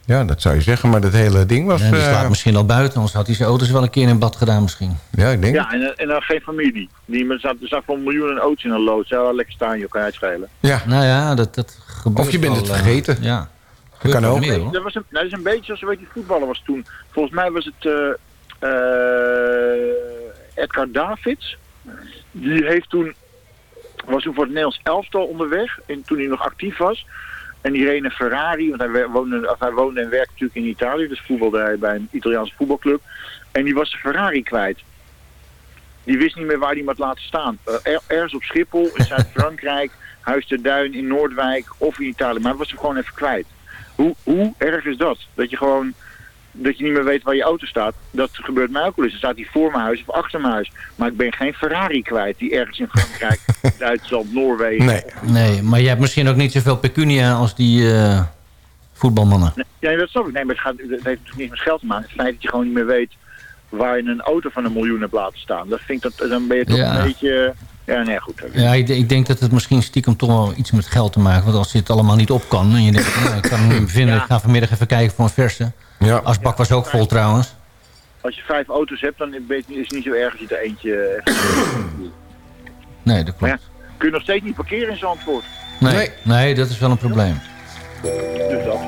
Ja, dat zou je zeggen, maar dat hele ding was... En die eh, slaat misschien al buiten, anders had hij zijn auto's wel een keer in bad gedaan misschien. ja, ik denk Ja, en, en dan geen familie. Die, er er staat voor miljoenen auto's in een loods. Ja, lekker staan, je kan uitschelen. Ja, Nou ja, dat, dat gebeurt Of je bent het eh, vergeten. ja. Dat kan ook. Meer, dat, was een, nou, dat is een beetje zoals weet die voetballer was toen. Volgens mij was het eh, eh, Edgar Davids. Die heeft toen, was toen voor het Nederlands elftal onderweg. En toen hij nog actief was. En die reed een Ferrari. Want hij, woonde, of hij woonde en werkte natuurlijk in Italië. Dus voetbalde hij bij een Italiaanse voetbalclub. En die was de Ferrari kwijt. Die wist niet meer waar hij hem had laten staan. Eh, er- ergens op Schiphol, in Zuid-Frankrijk, [laughs] Huis ter Duin, in Noordwijk of in Italië. Maar hij was hem gewoon even kwijt. Hoe, hoe erg is dat? Dat je gewoon dat je niet meer weet waar je auto staat. Dat gebeurt mij ook wel eens. Dan staat hij voor mijn huis of achter mijn huis. Maar ik ben geen Ferrari kwijt die ergens in Frankrijk, [laughs] Duitsland, Noorwegen. Nee. Nee, maar je hebt misschien ook niet zoveel pecunia als die eh, voetbalmannen. Nee, Ja, dat snap ik. Nee, maar het, gaat, het heeft natuurlijk niks met geld te maken. Het feit dat je gewoon niet meer weet waar je een auto van een miljoen hebt laten staan. Dat vind ik dat, dan ben je toch Ja. een beetje... Ja, nee, goed. Ja, ik, ik denk dat het misschien stiekem toch wel iets met geld te maken. Want als je het allemaal niet op kan... en je denkt, nou, ik kan hem niet [laughs] vinden... Ja. ik ga vanmiddag even kijken voor een verse. Ja. Asbak was ook vol trouwens. Als je vijf auto's hebt, dan is het niet zo erg als je er eentje... [coughs] Nee, dat ja, klopt. kun je nog steeds niet parkeren in Zandvoort. Nee, Nee. nee, dat is wel een probleem. Dus dat.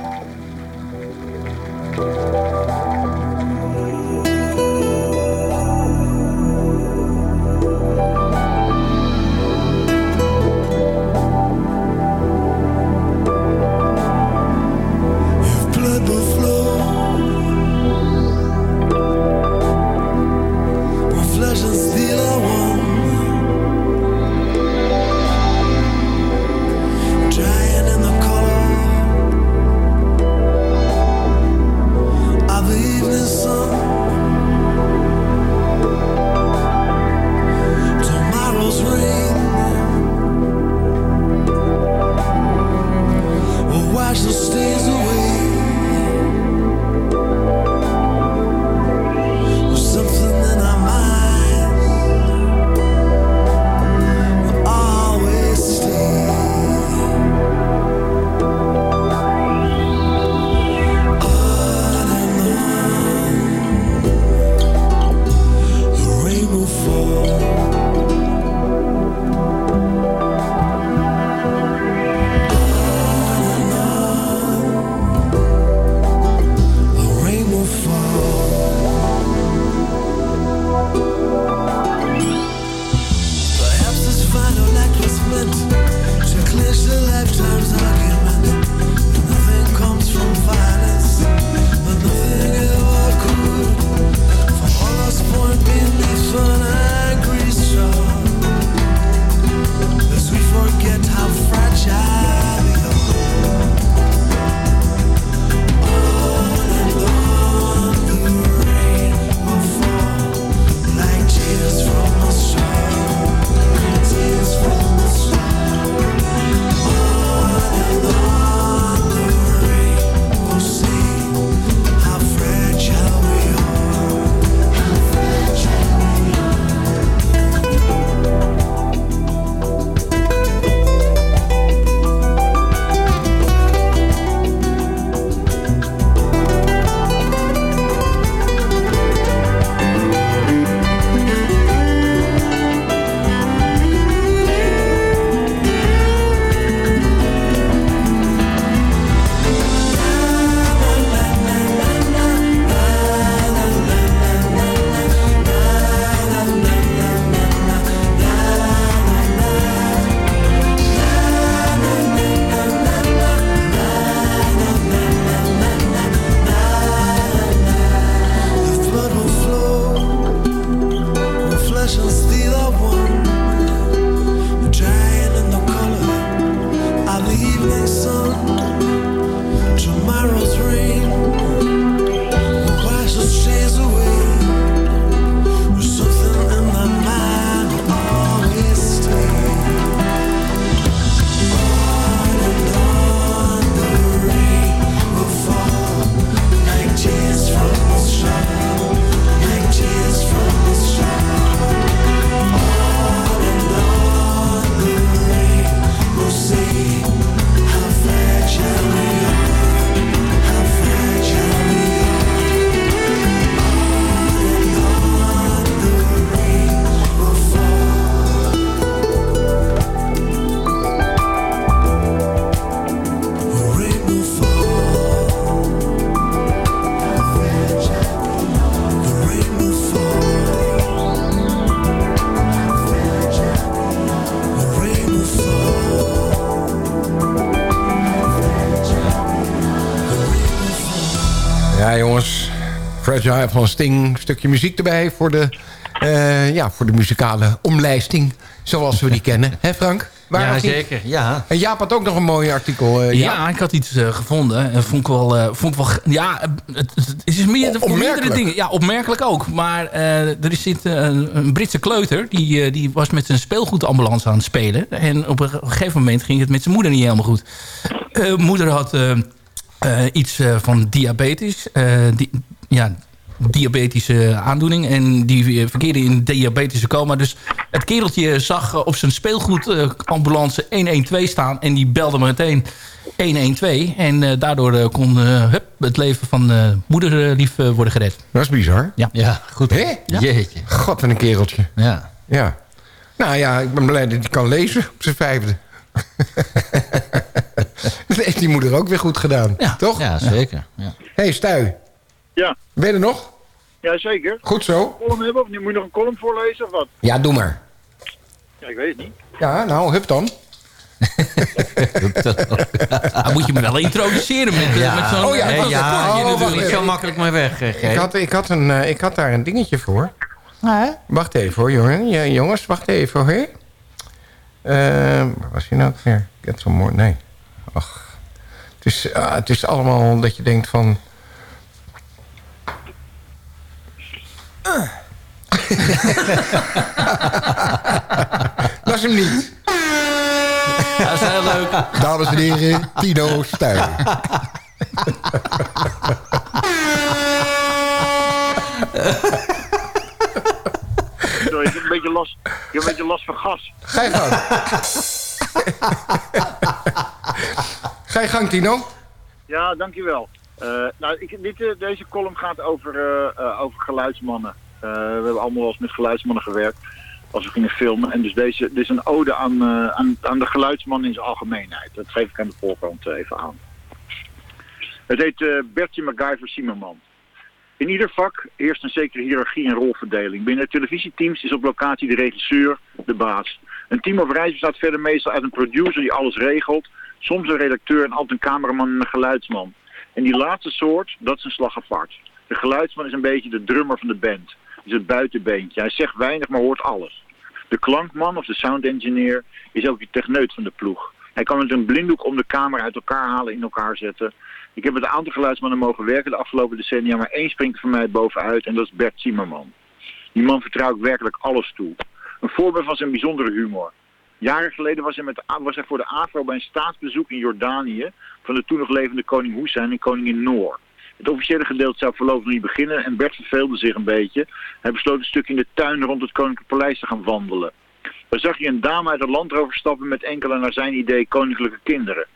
Fragile van Sting. Stukje muziek erbij voor de, eh, ja, voor de muzikale omlijsting. Zoals we die [laughs] kennen. Hè Frank? Waar ja, zeker. Ja. En Jaap had ook nog een mooi artikel. eh, Ja, ik had iets eh, gevonden. En vond ik wel, vond ik wel ja, het, is meer, voor meerdere dingen. Ja, opmerkelijk ook. Maar er zit, een, een Britse kleuter. Die, die was met zijn speelgoedambulance aan het spelen. En op een gegeven moment ging het met zijn moeder niet helemaal goed. Moeder had iets van diabetes. Die, ja, diabetische aandoening. En die eh, verkeerde in diabetische coma. Dus het kereltje zag eh, op zijn speelgoedambulance 112 staan. En die belde meteen 112. En eh, daardoor eh, kon eh, hup, het leven van uh, moederlief eh, worden gered. Dat is bizar. Ja. Ja, goed. Hé? Jeetje. God, wat een kereltje. Ja. Ja. Nou ja, ik ben blij dat hij kan lezen op zijn vijfde. [laughs] dat heeft die moeder ook weer goed gedaan. Ja. Toch? Ja, zeker. Ja. hey, Stuy. Ja. Ben je er nog? Ja, zeker. Goed zo. Column hebben of? Moet je nog een column voorlezen of wat? Ja, doe maar. Ja, ik weet het niet. Ja, nou, hup dan. Dan moet je me wel introduceren met, eh, met zo'n Oh ja, met zo'n ja. Oh, wacht natuurlijk. Niet zo makkelijk mee weg, eh, Ik had, ik, had een, eh, ik had daar een dingetje voor. Wacht even hoor, jongen. Ja, jongens, wacht even hoor. Eh, waar was hij nou weer? Ik heb zo mooi. Nee. Ach. Het is, ah, het is allemaal dat je denkt van... [laughs] dat is hem niet. Dat is heel leuk. Dames en heren, Tino Stuy. Sorry, ik heb een beetje last, ik heb een beetje last van gas. Ga je gang. Ga je gang, Tino. Ja, dankjewel. Eh nou, ik, eh, deze column gaat over, eh, over geluidsmannen. We hebben allemaal wel eens met geluidsmannen gewerkt als we gingen filmen. En dus deze, dit is een ode aan, aan, de geluidsman in zijn algemeenheid. Dat geef ik aan de voorkant even aan. Het heet Bertje MacGyver Zimmerman. In ieder vak heerst een zekere hiërarchie en rolverdeling. Binnen televisieteams is op locatie de regisseur de baas. Een team op reis bestaat verder meestal uit een producer die alles regelt, soms een redacteur en altijd een cameraman en een geluidsman. En die laatste soort, dat is een slag apart. De geluidsman is een beetje de drummer van de band. Is het buitenbeentje. Hij zegt weinig, maar hoort alles. De klankman of de sound engineer is ook de techneut van de ploeg. Hij kan met een blinddoek om de camera uit elkaar halen, in elkaar zetten. Ik heb met een aantal geluidsmannen mogen werken de afgelopen decennia, maar één springt voor mij bovenuit en dat is Bert Zimmerman. Die man vertrouw ik werkelijk alles toe. Een voorbeeld van zijn bijzondere humor. Jaren geleden was hij, met, voor de AVRO bij een staatsbezoek in Jordanië van de toen nog levende koning Hussein en koningin Noor. Het officiële gedeelte zou voorlopig niet beginnen en Bert verveelde zich een beetje. Hij besloot een stuk in de tuin rond het koninklijke paleis te gaan wandelen. Daar zag hij een dame uit het land overstappen met enkele naar zijn idee koninklijke kinderen.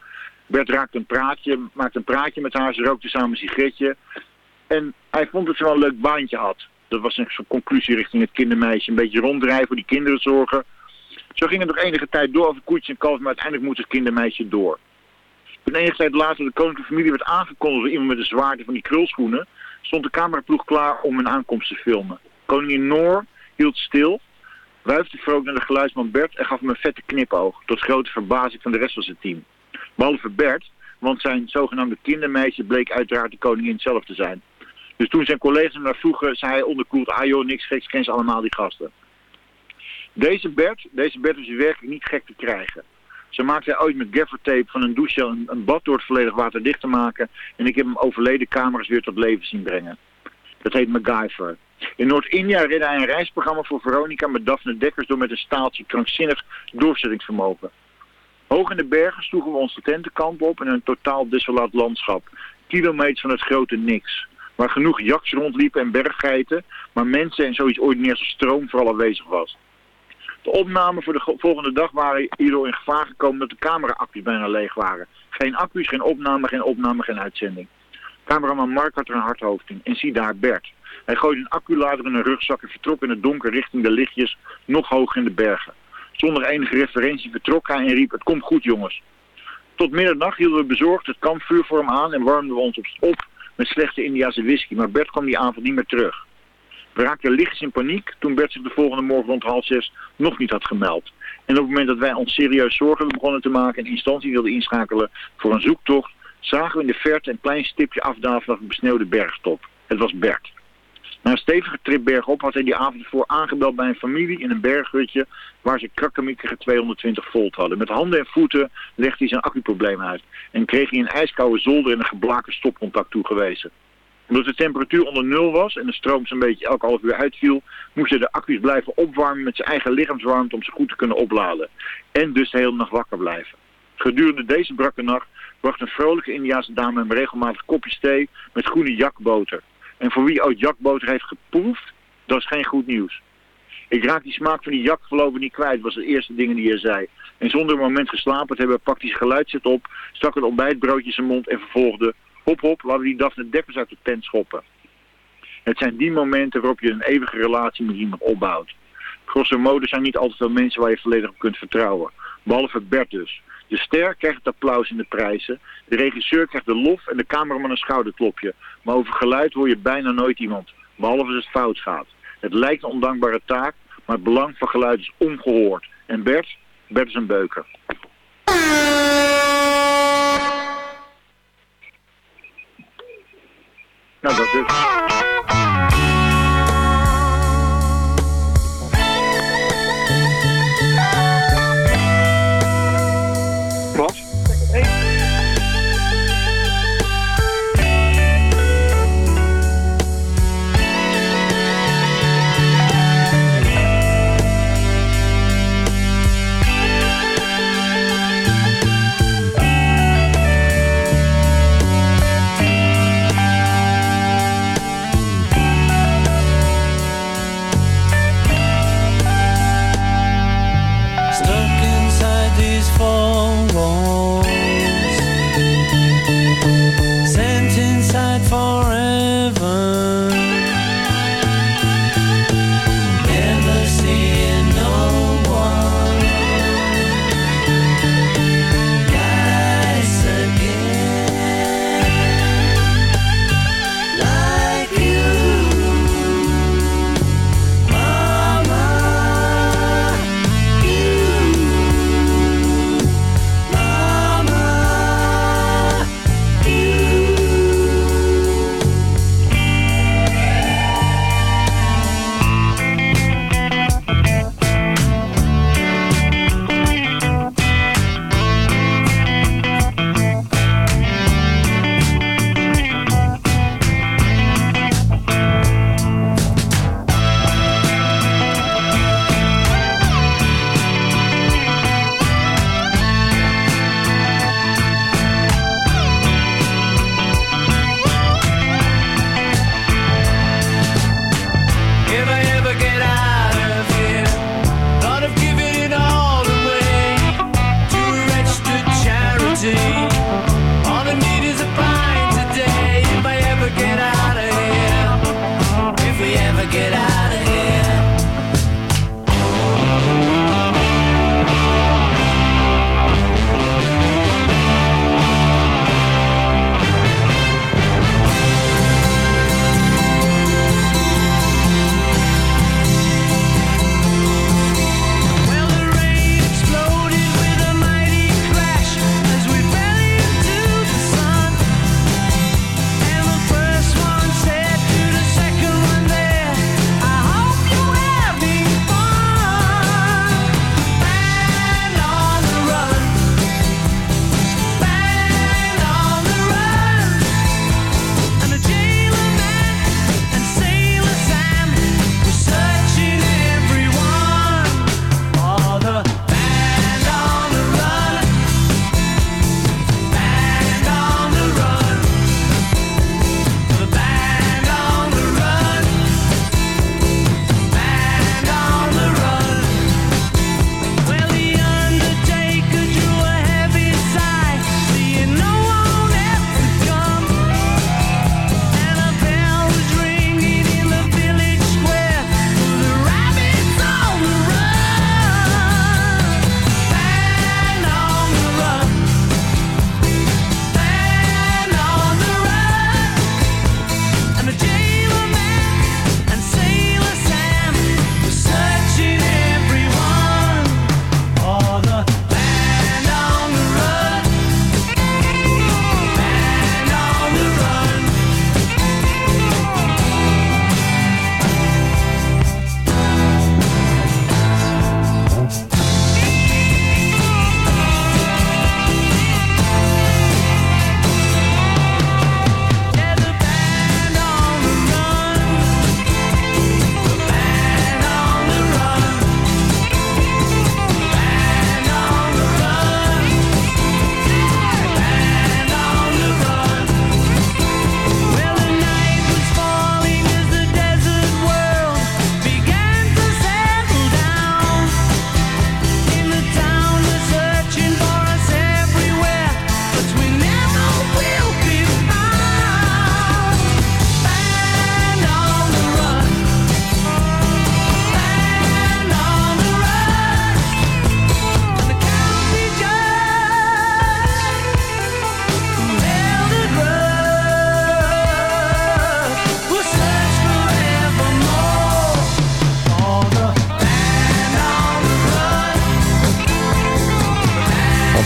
Bert raakte een praatje, maakte een praatje met haar, ze rookten samen een sigaretje. En hij vond dat ze wel een leuk baantje had. Dat was een soort conclusie richting het kindermeisje. Een beetje ronddrijven, voor die kinderen zorgen. Zo ging het nog enige tijd door over koetje en kalf, maar uiteindelijk moest het kindermeisje door. Toen enige tijd later de koninklijke familie werd aangekondigd door iemand met een zwaarte van die krulschoenen, stond de cameraploeg klaar om hun aankomst te filmen. Koningin Noor hield stil, wuifde vrolijk naar de geluidsman Bert en gaf hem een vette knipoog, tot grote verbazing van de rest van zijn team. Behalve Bert, want zijn zogenaamde kindermeisje bleek uiteraard de koningin zelf te zijn. Dus toen zijn collega's hem naar vroegen, zei hij onderkoeld, ah niks geks, ken ze allemaal die gasten. Deze Bert, deze Bert is werkelijk niet gek te krijgen. Zo maakte ooit met gaffertape van een douche een, een bad door het volledig water dicht te maken. En ik heb hem overleden camera's weer tot leven zien brengen. Dat heet MacGyver. In Noord-India redde hij een reisprogramma voor Veronica met Daphne Dekkers door met een staaltje krankzinnig doorzettingsvermogen. Hoog in de bergen sloegen we ons tentenkamp op in een totaal desolaat landschap. Kilometers van het grote niks. Waar genoeg jaks rondliepen en berggeiten, maar mensen en zoiets ordinairs als stroom vooral aanwezig was. De opnamen voor de volgende dag waren hierdoor in gevaar gekomen dat de camera-accu's bijna leeg waren. Geen accu's, geen opname, geen opname, geen uitzending. Cameraman Mark had er een hardhoofd in. En zie daar Bert. Hij gooide een acculader in een rugzak en vertrok in het donker richting de lichtjes nog hoger in de bergen. Zonder enige referentie vertrok hij en riep, het komt goed jongens. Tot middernacht hielden we bezorgd het kampvuur voor hem aan en warmden we ons op met slechte Indiase whisky. Maar Bert kwam die avond niet meer terug. We raakten lichtjes in paniek toen Bert zich de volgende morgen rond half zes nog niet had gemeld. En op het moment dat wij ons serieus zorgen begonnen te maken en instantie wilden inschakelen voor een zoektocht, zagen we in de verte een klein stipje afdalen vanaf een besneeuwde bergtop. Het was Bert. Na een stevige trip bergop had hij die avond ervoor aangebeld bij een familie in een berghutje waar ze krakkemikkige 220 volt hadden. Met handen en voeten legde hij zijn accuprobleem uit en kreeg hij een ijskoude zolder en een geblaken stopcontact toegewezen omdat de temperatuur onder nul was en de stroom zo'n beetje elk half uur uitviel, moesten de accu's blijven opwarmen met zijn eigen lichaamswarmte om ze goed te kunnen opladen. En dus de hele nacht wakker blijven. Gedurende deze brakke nacht bracht een vrolijke Indiaanse dame hem regelmatig kopjes thee met groene jakboter. En voor wie ooit jakboter heeft geproefd, dat is geen goed nieuws. Ik raak die smaak van die jak voorlopig niet kwijt, was de eerste dingen die hij zei. En zonder een moment geslapen te hebben, pakte hij zijn op, stak het ontbijtbroodje in zijn mond en vervolgde... Hop hop, laten we die Daphne Dekkers uit de tent schoppen. Het zijn die momenten waarop je een eeuwige relatie met iemand opbouwt. Grosso modo zijn niet altijd wel mensen waar je volledig op kunt vertrouwen. Behalve Bert dus. De ster krijgt het applaus en de prijzen. De regisseur krijgt de lof en de cameraman een schouderklopje. Maar over geluid hoor je bijna nooit iemand. Behalve als het fout gaat. Het lijkt een ondankbare taak, maar het belang van geluid is ongehoord. En Bert? Bert is een beuker. Nou, dat dus.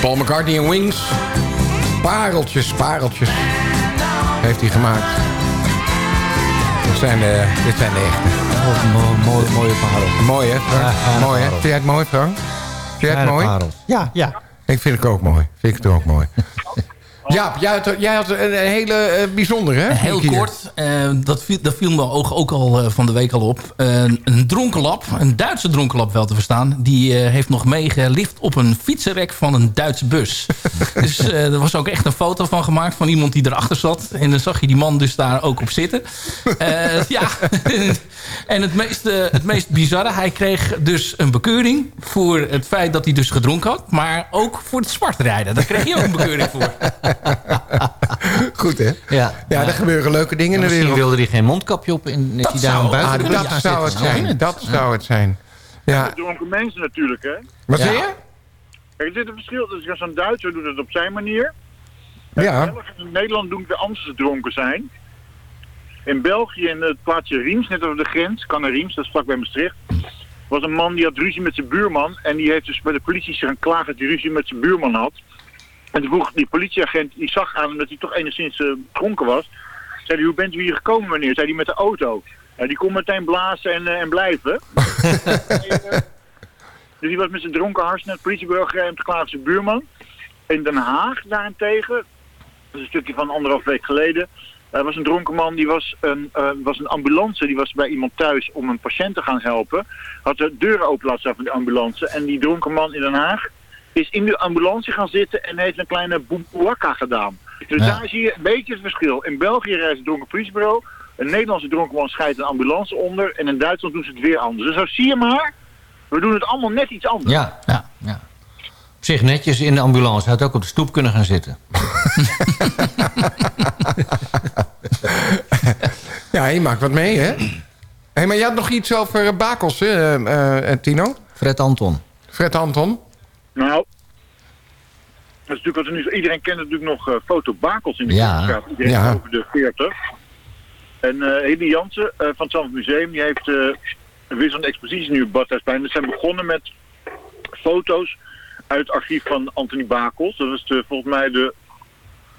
Paul McCartney en Wings. Pareltjes, pareltjes. Heeft hij gemaakt. Dit zijn de, dit zijn de echte. mooie, mooie parel. Mooi hè? Ja, mooi hè? Vind jij het mooi, Frank? Vind jij het mooi? Ja, ja. Ik vind het ook mooi. Vind ik het ook mooi. Jaap, jij had, jij had een hele eh, bijzondere, hè? Heel kort, eh, dat, viel, dat viel mijn oog ook al eh, van de week al op. Een dronkenlap, een Duitse dronkenlap wel te verstaan... die heeft nog meegelift op een fietsenrek van een Duitse bus. [laughs] dus er was ook echt een foto van gemaakt van iemand die erachter zat. En dan zag je die man dus daar ook op zitten. [laughs] Ja, en het meest, het meest bizarre... hij kreeg dus een bekeuring voor het feit dat hij dus gedronken had... maar ook voor het zwartrijden. Daar kreeg hij ook een bekeuring voor. [laughs] [laughs] Goed, hè? Ja, Ja, er gebeuren leuke dingen in de Misschien wereld. wilde hij geen mondkapje op en is Dat hij daar zou- een buiten Ah, de dat zou het zijn. Dat zou het zijn. Ja, Dronken mensen natuurlijk, hè. wat Ja. zie je? Kijk, er zit een verschil. Dus zo'n Duitser doet het op zijn manier. Ja. In Nederland doen weer anders dronken zijn. In België, in het plaatsje Riems, net over de grens, Riems, dat is vlakbij Maastricht, was een man die had ruzie met zijn buurman. En die heeft dus bij de politie zich gaan klagen dat hij ruzie met zijn buurman had. En toen vroeg die politieagent, die zag aan hem dat hij toch enigszins eh, dronken was. Zei hij, hoe bent u hier gekomen meneer? Zei hij, met de auto. Ja, die kon meteen blazen en, eh, en blijven. [laughs] dus die was met zijn dronken hars naar het politiebureau gereden te klagen zijn buurman. In Den Haag daarentegen, dat is een stukje van anderhalf week geleden. Er was een dronken man, die was een, eh, was een ambulance, die was bij iemand thuis om een patiënt te gaan helpen. Had de deuren open laten staan van de ambulance. En die dronken man in Den Haag is in de ambulance gaan zitten en heeft een kleine boemboaka gedaan. Dus Ja. daar zie je een beetje het verschil. In België reist het dronken politiebureau. Een Nederlandse dronken man scheidt een ambulance onder. En in Duitsland doen ze het weer anders. Dus zo zie je maar, we doen het allemaal net iets anders. Ja, ja, ja. Op zich netjes in de ambulance. Hij had ook op de stoep kunnen gaan zitten. [laughs] Ja, je maakt wat mee, hè? Hey, maar je had nog iets over bakels, hè, eh, eh, Tino? Fred Anton. Fred Anton? Nou, dat is natuurlijk wat er nu, iedereen kent natuurlijk nog eh Foto Bakels in de Ja. Iedereen Ja. over de 40. En Hedy Jansen eh, van het Zandvoort Museum, die heeft eh, weer zo'n expositie nu op Badhuisplein. Ze zijn begonnen met foto's uit het archief van Anthony Bakels. Dat is de, volgens mij de,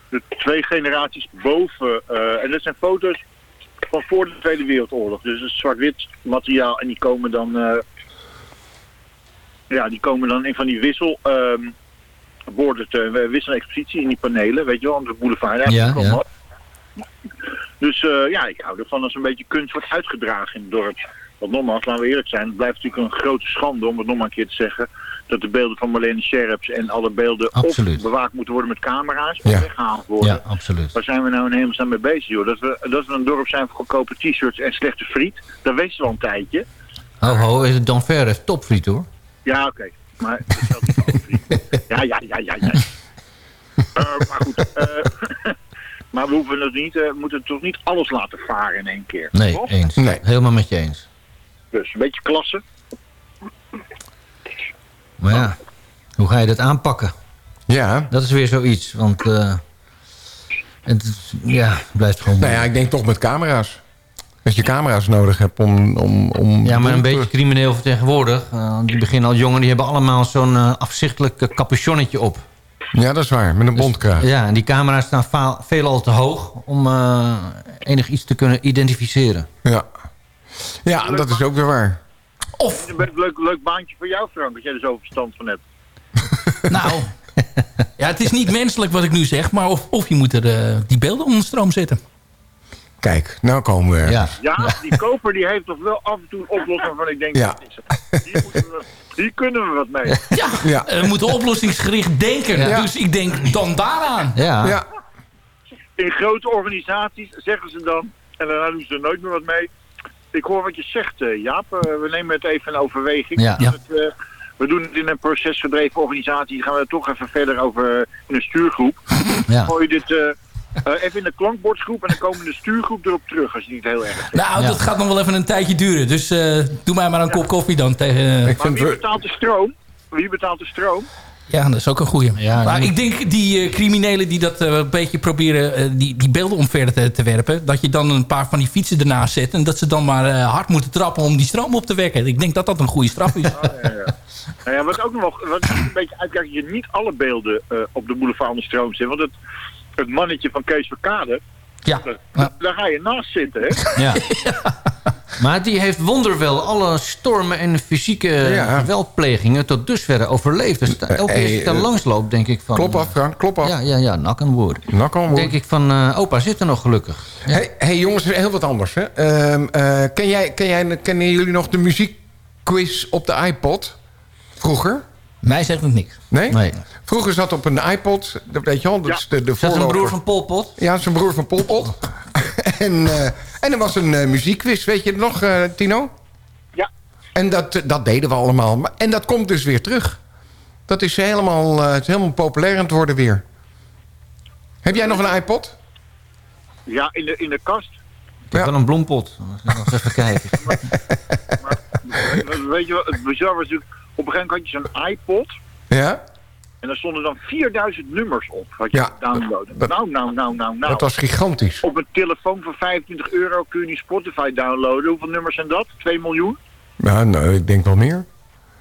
de twee generaties boven. en dat zijn foto's van voor de Tweede Wereldoorlog. Dus het zwart-wit materiaal en die komen dan... ja, die komen dan in van die wissel... borden te wisselen expositie in die panelen, weet je wel, aan de boulevard. Ja, ja. Dus eh, ja, ik hou ervan als een beetje kunst wordt uitgedragen in het dorp. Want nogmaals, laten we eerlijk zijn, het blijft natuurlijk een grote schande om het nog maar een keer te zeggen, dat de beelden van Marlene Scherps en alle beelden Absoluut. of bewaakt moeten worden met camera's of Ja. weggehaald worden. Ja, absoluut. Waar zijn we nou in hemelsnaam mee bezig, joh? Dat we, dat we een dorp zijn voor goedkope t-shirts en slechte friet, dat weten we al een tijdje. Ho, ho, is het heeft topfriet hoor. Ja, oké. Maar de favoriet. [laughs] ja, ja, ja, ja, ja. Eh, maar goed. eh, [laughs] maar we hoeven het niet, eh, moeten toch niet alles laten varen in één keer. Nee, toch? eens. Nee. Helemaal met je eens. Dus een beetje klasse. Maar ja, hoe ga je dat aanpakken? Ja. Dat is weer zoiets, want... eh, het, is- ja, het blijft gewoon... Nou ja, ik denk toch met camera's. Dat je camera's nodig hebt om... om, om Ja, maar een beetje crimineel vertegenwoordig. Eh, die beginnen al jongen, die hebben allemaal zo'n eh, afzichtelijk capuchonnetje op. Ja, dat is waar. Met een bondkraag. Ja, en die camera's staan veelal te hoog om eh, enig iets te kunnen identificeren. Ja. Ja, dat is ook weer waar. Of, Een leuk, leuk baantje voor jou, Frank, dat jij er zoveel verstand van hebt. [laughs] nou... Ja, het is niet menselijk wat ik nu zeg, maar of, of je moet er eh, die beelden onder stroom zetten. Kijk, nou komen we Ja, ergens. Ja, die koper die heeft toch wel af en toe een oplossing waarvan ik denk, Ja. hier, moeten we, hier kunnen we wat mee. Ja, Ja. we moeten oplossingsgericht denken. Ja. Dus ik denk dan daaraan. ja. Ja. In grote organisaties zeggen ze dan, en daarna doen ze er nooit meer wat mee. Ik hoor wat je zegt, eh, Jaap. Eh, we nemen het even in overweging. Ja. Ja. Het, eh, we doen het in een procesgedreven organisatie. Gaan we er toch even verder over in een stuurgroep. ja. Gooi je dit eh, eh, even in de klankbordsgroep en dan komen de stuurgroep erop terug. Als je het niet heel erg vindt. Nou, Ja. dat gaat nog wel even een tijdje duren. Dus eh, doe mij maar een kop koffie dan tegen... Ik Maar vind wie betaalt de stroom? Wie betaalt de stroom? Ja, dat is ook een goeie. Ja, maar ik denk die eh, criminelen die dat eh, een beetje proberen... eh, die, die beelden omver te, te werpen... dat je dan een paar van die fietsen ernaast zet... en dat ze dan maar eh, hard moeten trappen om die stroom op te wekken. Ik denk dat dat een goede straf is. [laughs] Nou ja, wat ook nog wat ik een beetje uitkijkt, je niet alle beelden eh, op de boulevard van de stroom zit. Want het, het mannetje van Kees Verkade, Ja. daar, daar ga je naast zitten, hè? [laughs] Ja. Maar die heeft wonderwel alle stormen en fysieke Ja. geweldplegingen tot dusverre overleefd. Dus elke keer als ik Hey, daar eh, langs denk ik van... Klop af, Frank, klop af. Ja, ja, ja, nak en woord. Nak on wood. denk ik van, eh, opa zit er nog gelukkig. Hey, hey jongens, heel wat anders. Hè? Ehm, eh, ken jij, ken jij, kennen jullie nog de muziekquiz op de iPod? Vroeger? Mij zegt het niks. Nee? Nee. Vroeger zat op een iPod, dat weet je wel, dat Ja. is de, de Is dat een voorloper. broer van Pol Pot? Ja, zijn broer van Pol Pot. [laughs] en, eh, en er was een eh, muziekquiz, weet je het nog, eh, Tino? Ja. En dat, dat deden we allemaal. Maar- En dat komt dus weer terug. Dat is helemaal, eh, het is helemaal populair aan het worden weer. Heb jij nog een iPod? Ja, in de, in de kast. Ik heb Ja. wel een bloempot. Nog eens even kijken. [laughs] Eh, Weet je wat, het bizar was natuurlijk, op een gegeven moment had je zo'n iPod. Ja? En daar stonden dan 4000 nummers op, wat je Ja. downloaden. Dat- nou, nou, nou, nou, nou. Dat was gigantisch. Op een telefoon van 25 euro kun je Spotify downloaden. Hoeveel nummers zijn dat? 2 miljoen? Ja, nee, ik denk wel meer.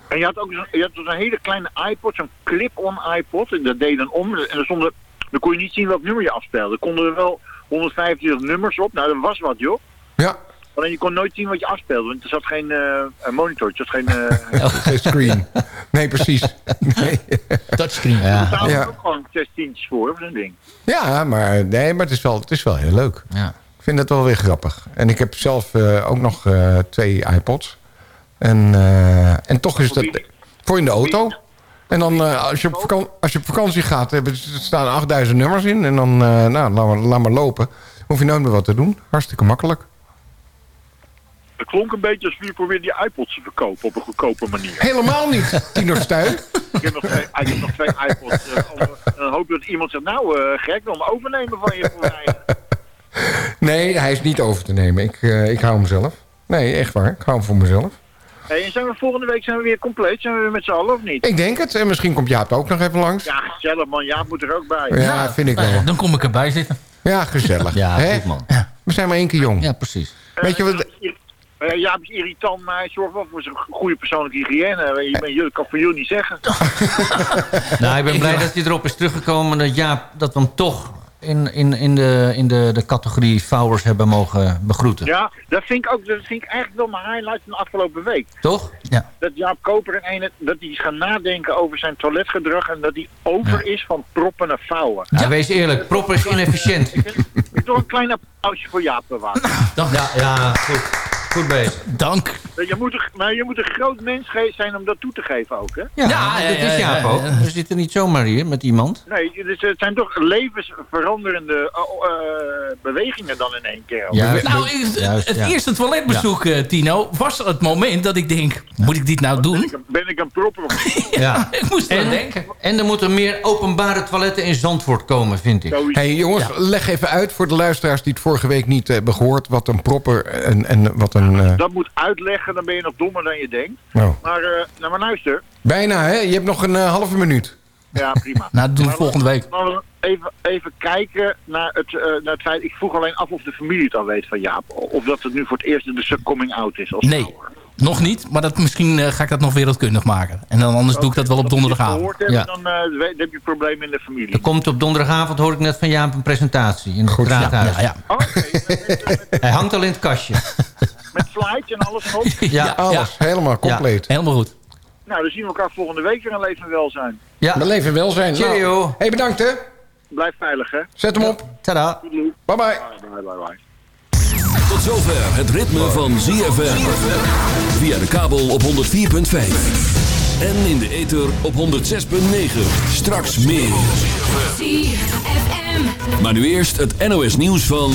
En je had ook zo'n, je had zo'n hele kleine iPod, zo'n clip-on iPod. En dat deed je dan om. En er stonden, dan kon je niet zien welk nummer je afspeelde. Er konden er wel 125 nummers op. Nou, dat was wat, joh. Ja, Alleen je kon nooit zien wat je afspeelde. Want er zat geen eh, monitor, er zat geen... eh geen screen. Nee, precies. Nee. Touchscreen. Ja. Er staan Ja. ook gewoon 16 voor, of zo'n ding. Ja, maar, nee, maar het, is wel, het is wel heel leuk. Ja. Ik vind het wel weer grappig. En ik heb zelf eh, ook nog eh, twee iPods. En, eh, en toch is dat voor in de auto. En dan eh, als, je op vakantie, als je op vakantie gaat, er staan 8000 nummers in. En dan, eh, nou, laat maar, laat maar lopen. Hoef je nooit meer wat te doen. Hartstikke makkelijk. Het klonk een beetje als jullie probeerden die iPods te verkopen op een goedkope manier. Helemaal niet, Tino Stuy. Ik heb nog twee, ik heb nog twee iPods. eh, dan hoop dat iemand zegt, nou eh, gek, wil hem overnemen van je voor mij. Nee, hij is niet over te nemen. Ik, eh, ik hou hem zelf. Nee, echt waar. Ik hou hem voor mezelf. Hey, en zijn we volgende week zijn we weer compleet? Zijn we weer met z'n allen of niet? Ik denk het. En misschien komt Jaap ook nog even langs. Ja, gezellig man. Jaap moet er ook bij. Ja, vind ik Nou ja, wel. dan kom ik erbij zitten. Ja, gezellig. Ja, goed man. We zijn maar één keer jong. Ja, precies. Weet je wat... Eh, Jaap is irritant, maar hij zorgt wel voor zijn goede persoonlijke hygiëne. Je bent- Je kan voor jullie niet zeggen. [laughs] Nou, ik ben blij dat hij erop is teruggekomen dat Jaap dat we hem toch in, in, in, de, in de, de categorie vouwers hebben mogen begroeten. Ja, dat vind ik ook, dat vind ik eigenlijk wel mijn highlight van de afgelopen week. Toch? Ja. Dat Jaap Koper en ene, dat hij is gaan nadenken over zijn toiletgedrag en dat hij over is van proppen naar vouwen. Ja, wees eerlijk, proper is inefficiënt. Ik wil toch een klein applausje voor Jaap bewaren. Dan, Ja, ja goed. Goed bezig. Dank. Je moet, een- maar je moet een groot mens zijn om dat toe te geven ook, hè? Ja, Ja, dat ja, is ja, Jaap ja, ook. ja. We zitten niet zomaar hier met iemand. Nee, dus het zijn toch levensveranderende eh, eh, bewegingen dan in één keer. Ja. Nou, Juist, het ja. eerste toiletbezoek, eh, Tino, was het moment dat ik denk... Moet ik dit nou Ben doen? ik, een- ben ik een niet? [laughs] Ja. Ik moest er En, denken. en er moeten meer openbare toiletten in Zandvoort komen, vind ik. Hey, jongens, leg even uit voor de luisteraars die het vorige week niet eh, hebben gehoord... wat een propper en, en wat een... eh, Dat moet uitleggen, dan ben je nog dommer dan je denkt. nou, Maar, eh nou maar luister. bijna, hè? Je hebt nog een eh, halve minuut. Ja, prima. [laughs] Nou, dat doen we volgende week. Even, even kijken naar het, eh, naar het feit... Ik vroeg alleen af of de familie het al weet van Jaap. Of dat het nu voor het eerst in de coming out is. Als Nee, vrouwer. nog niet. Maar dat, misschien eh, ga ik dat nog wereldkundig maken. En dan anders doe ik dat wel op Als je het donderdagavond. gehoord hebt, Ja. dan weet- heb je problemen in de familie. Er komt op donderdagavond, hoor ik net van Jaap, een presentatie in het Goed, ja. raadhuis. Ja. Oh, Hij hangt al in het kastje. [laughs] met slides en alles nog. [laughs] Ja, Alles, helemaal compleet. Helemaal goed. Nou, dan zien we elkaar volgende week weer in leven en welzijn. ja. Mijn leven welzijn. Nou, Cheerio. hey, bedankt, hè? Blijf veilig, hè. Zet hem op. Tada. Bye bye. Bye, bye, bye, bye. Tot zover het ritme van ZFM. Via de kabel op 104.5. En in de ether op 106.9. Straks meer. Maar nu eerst het NOS nieuws van...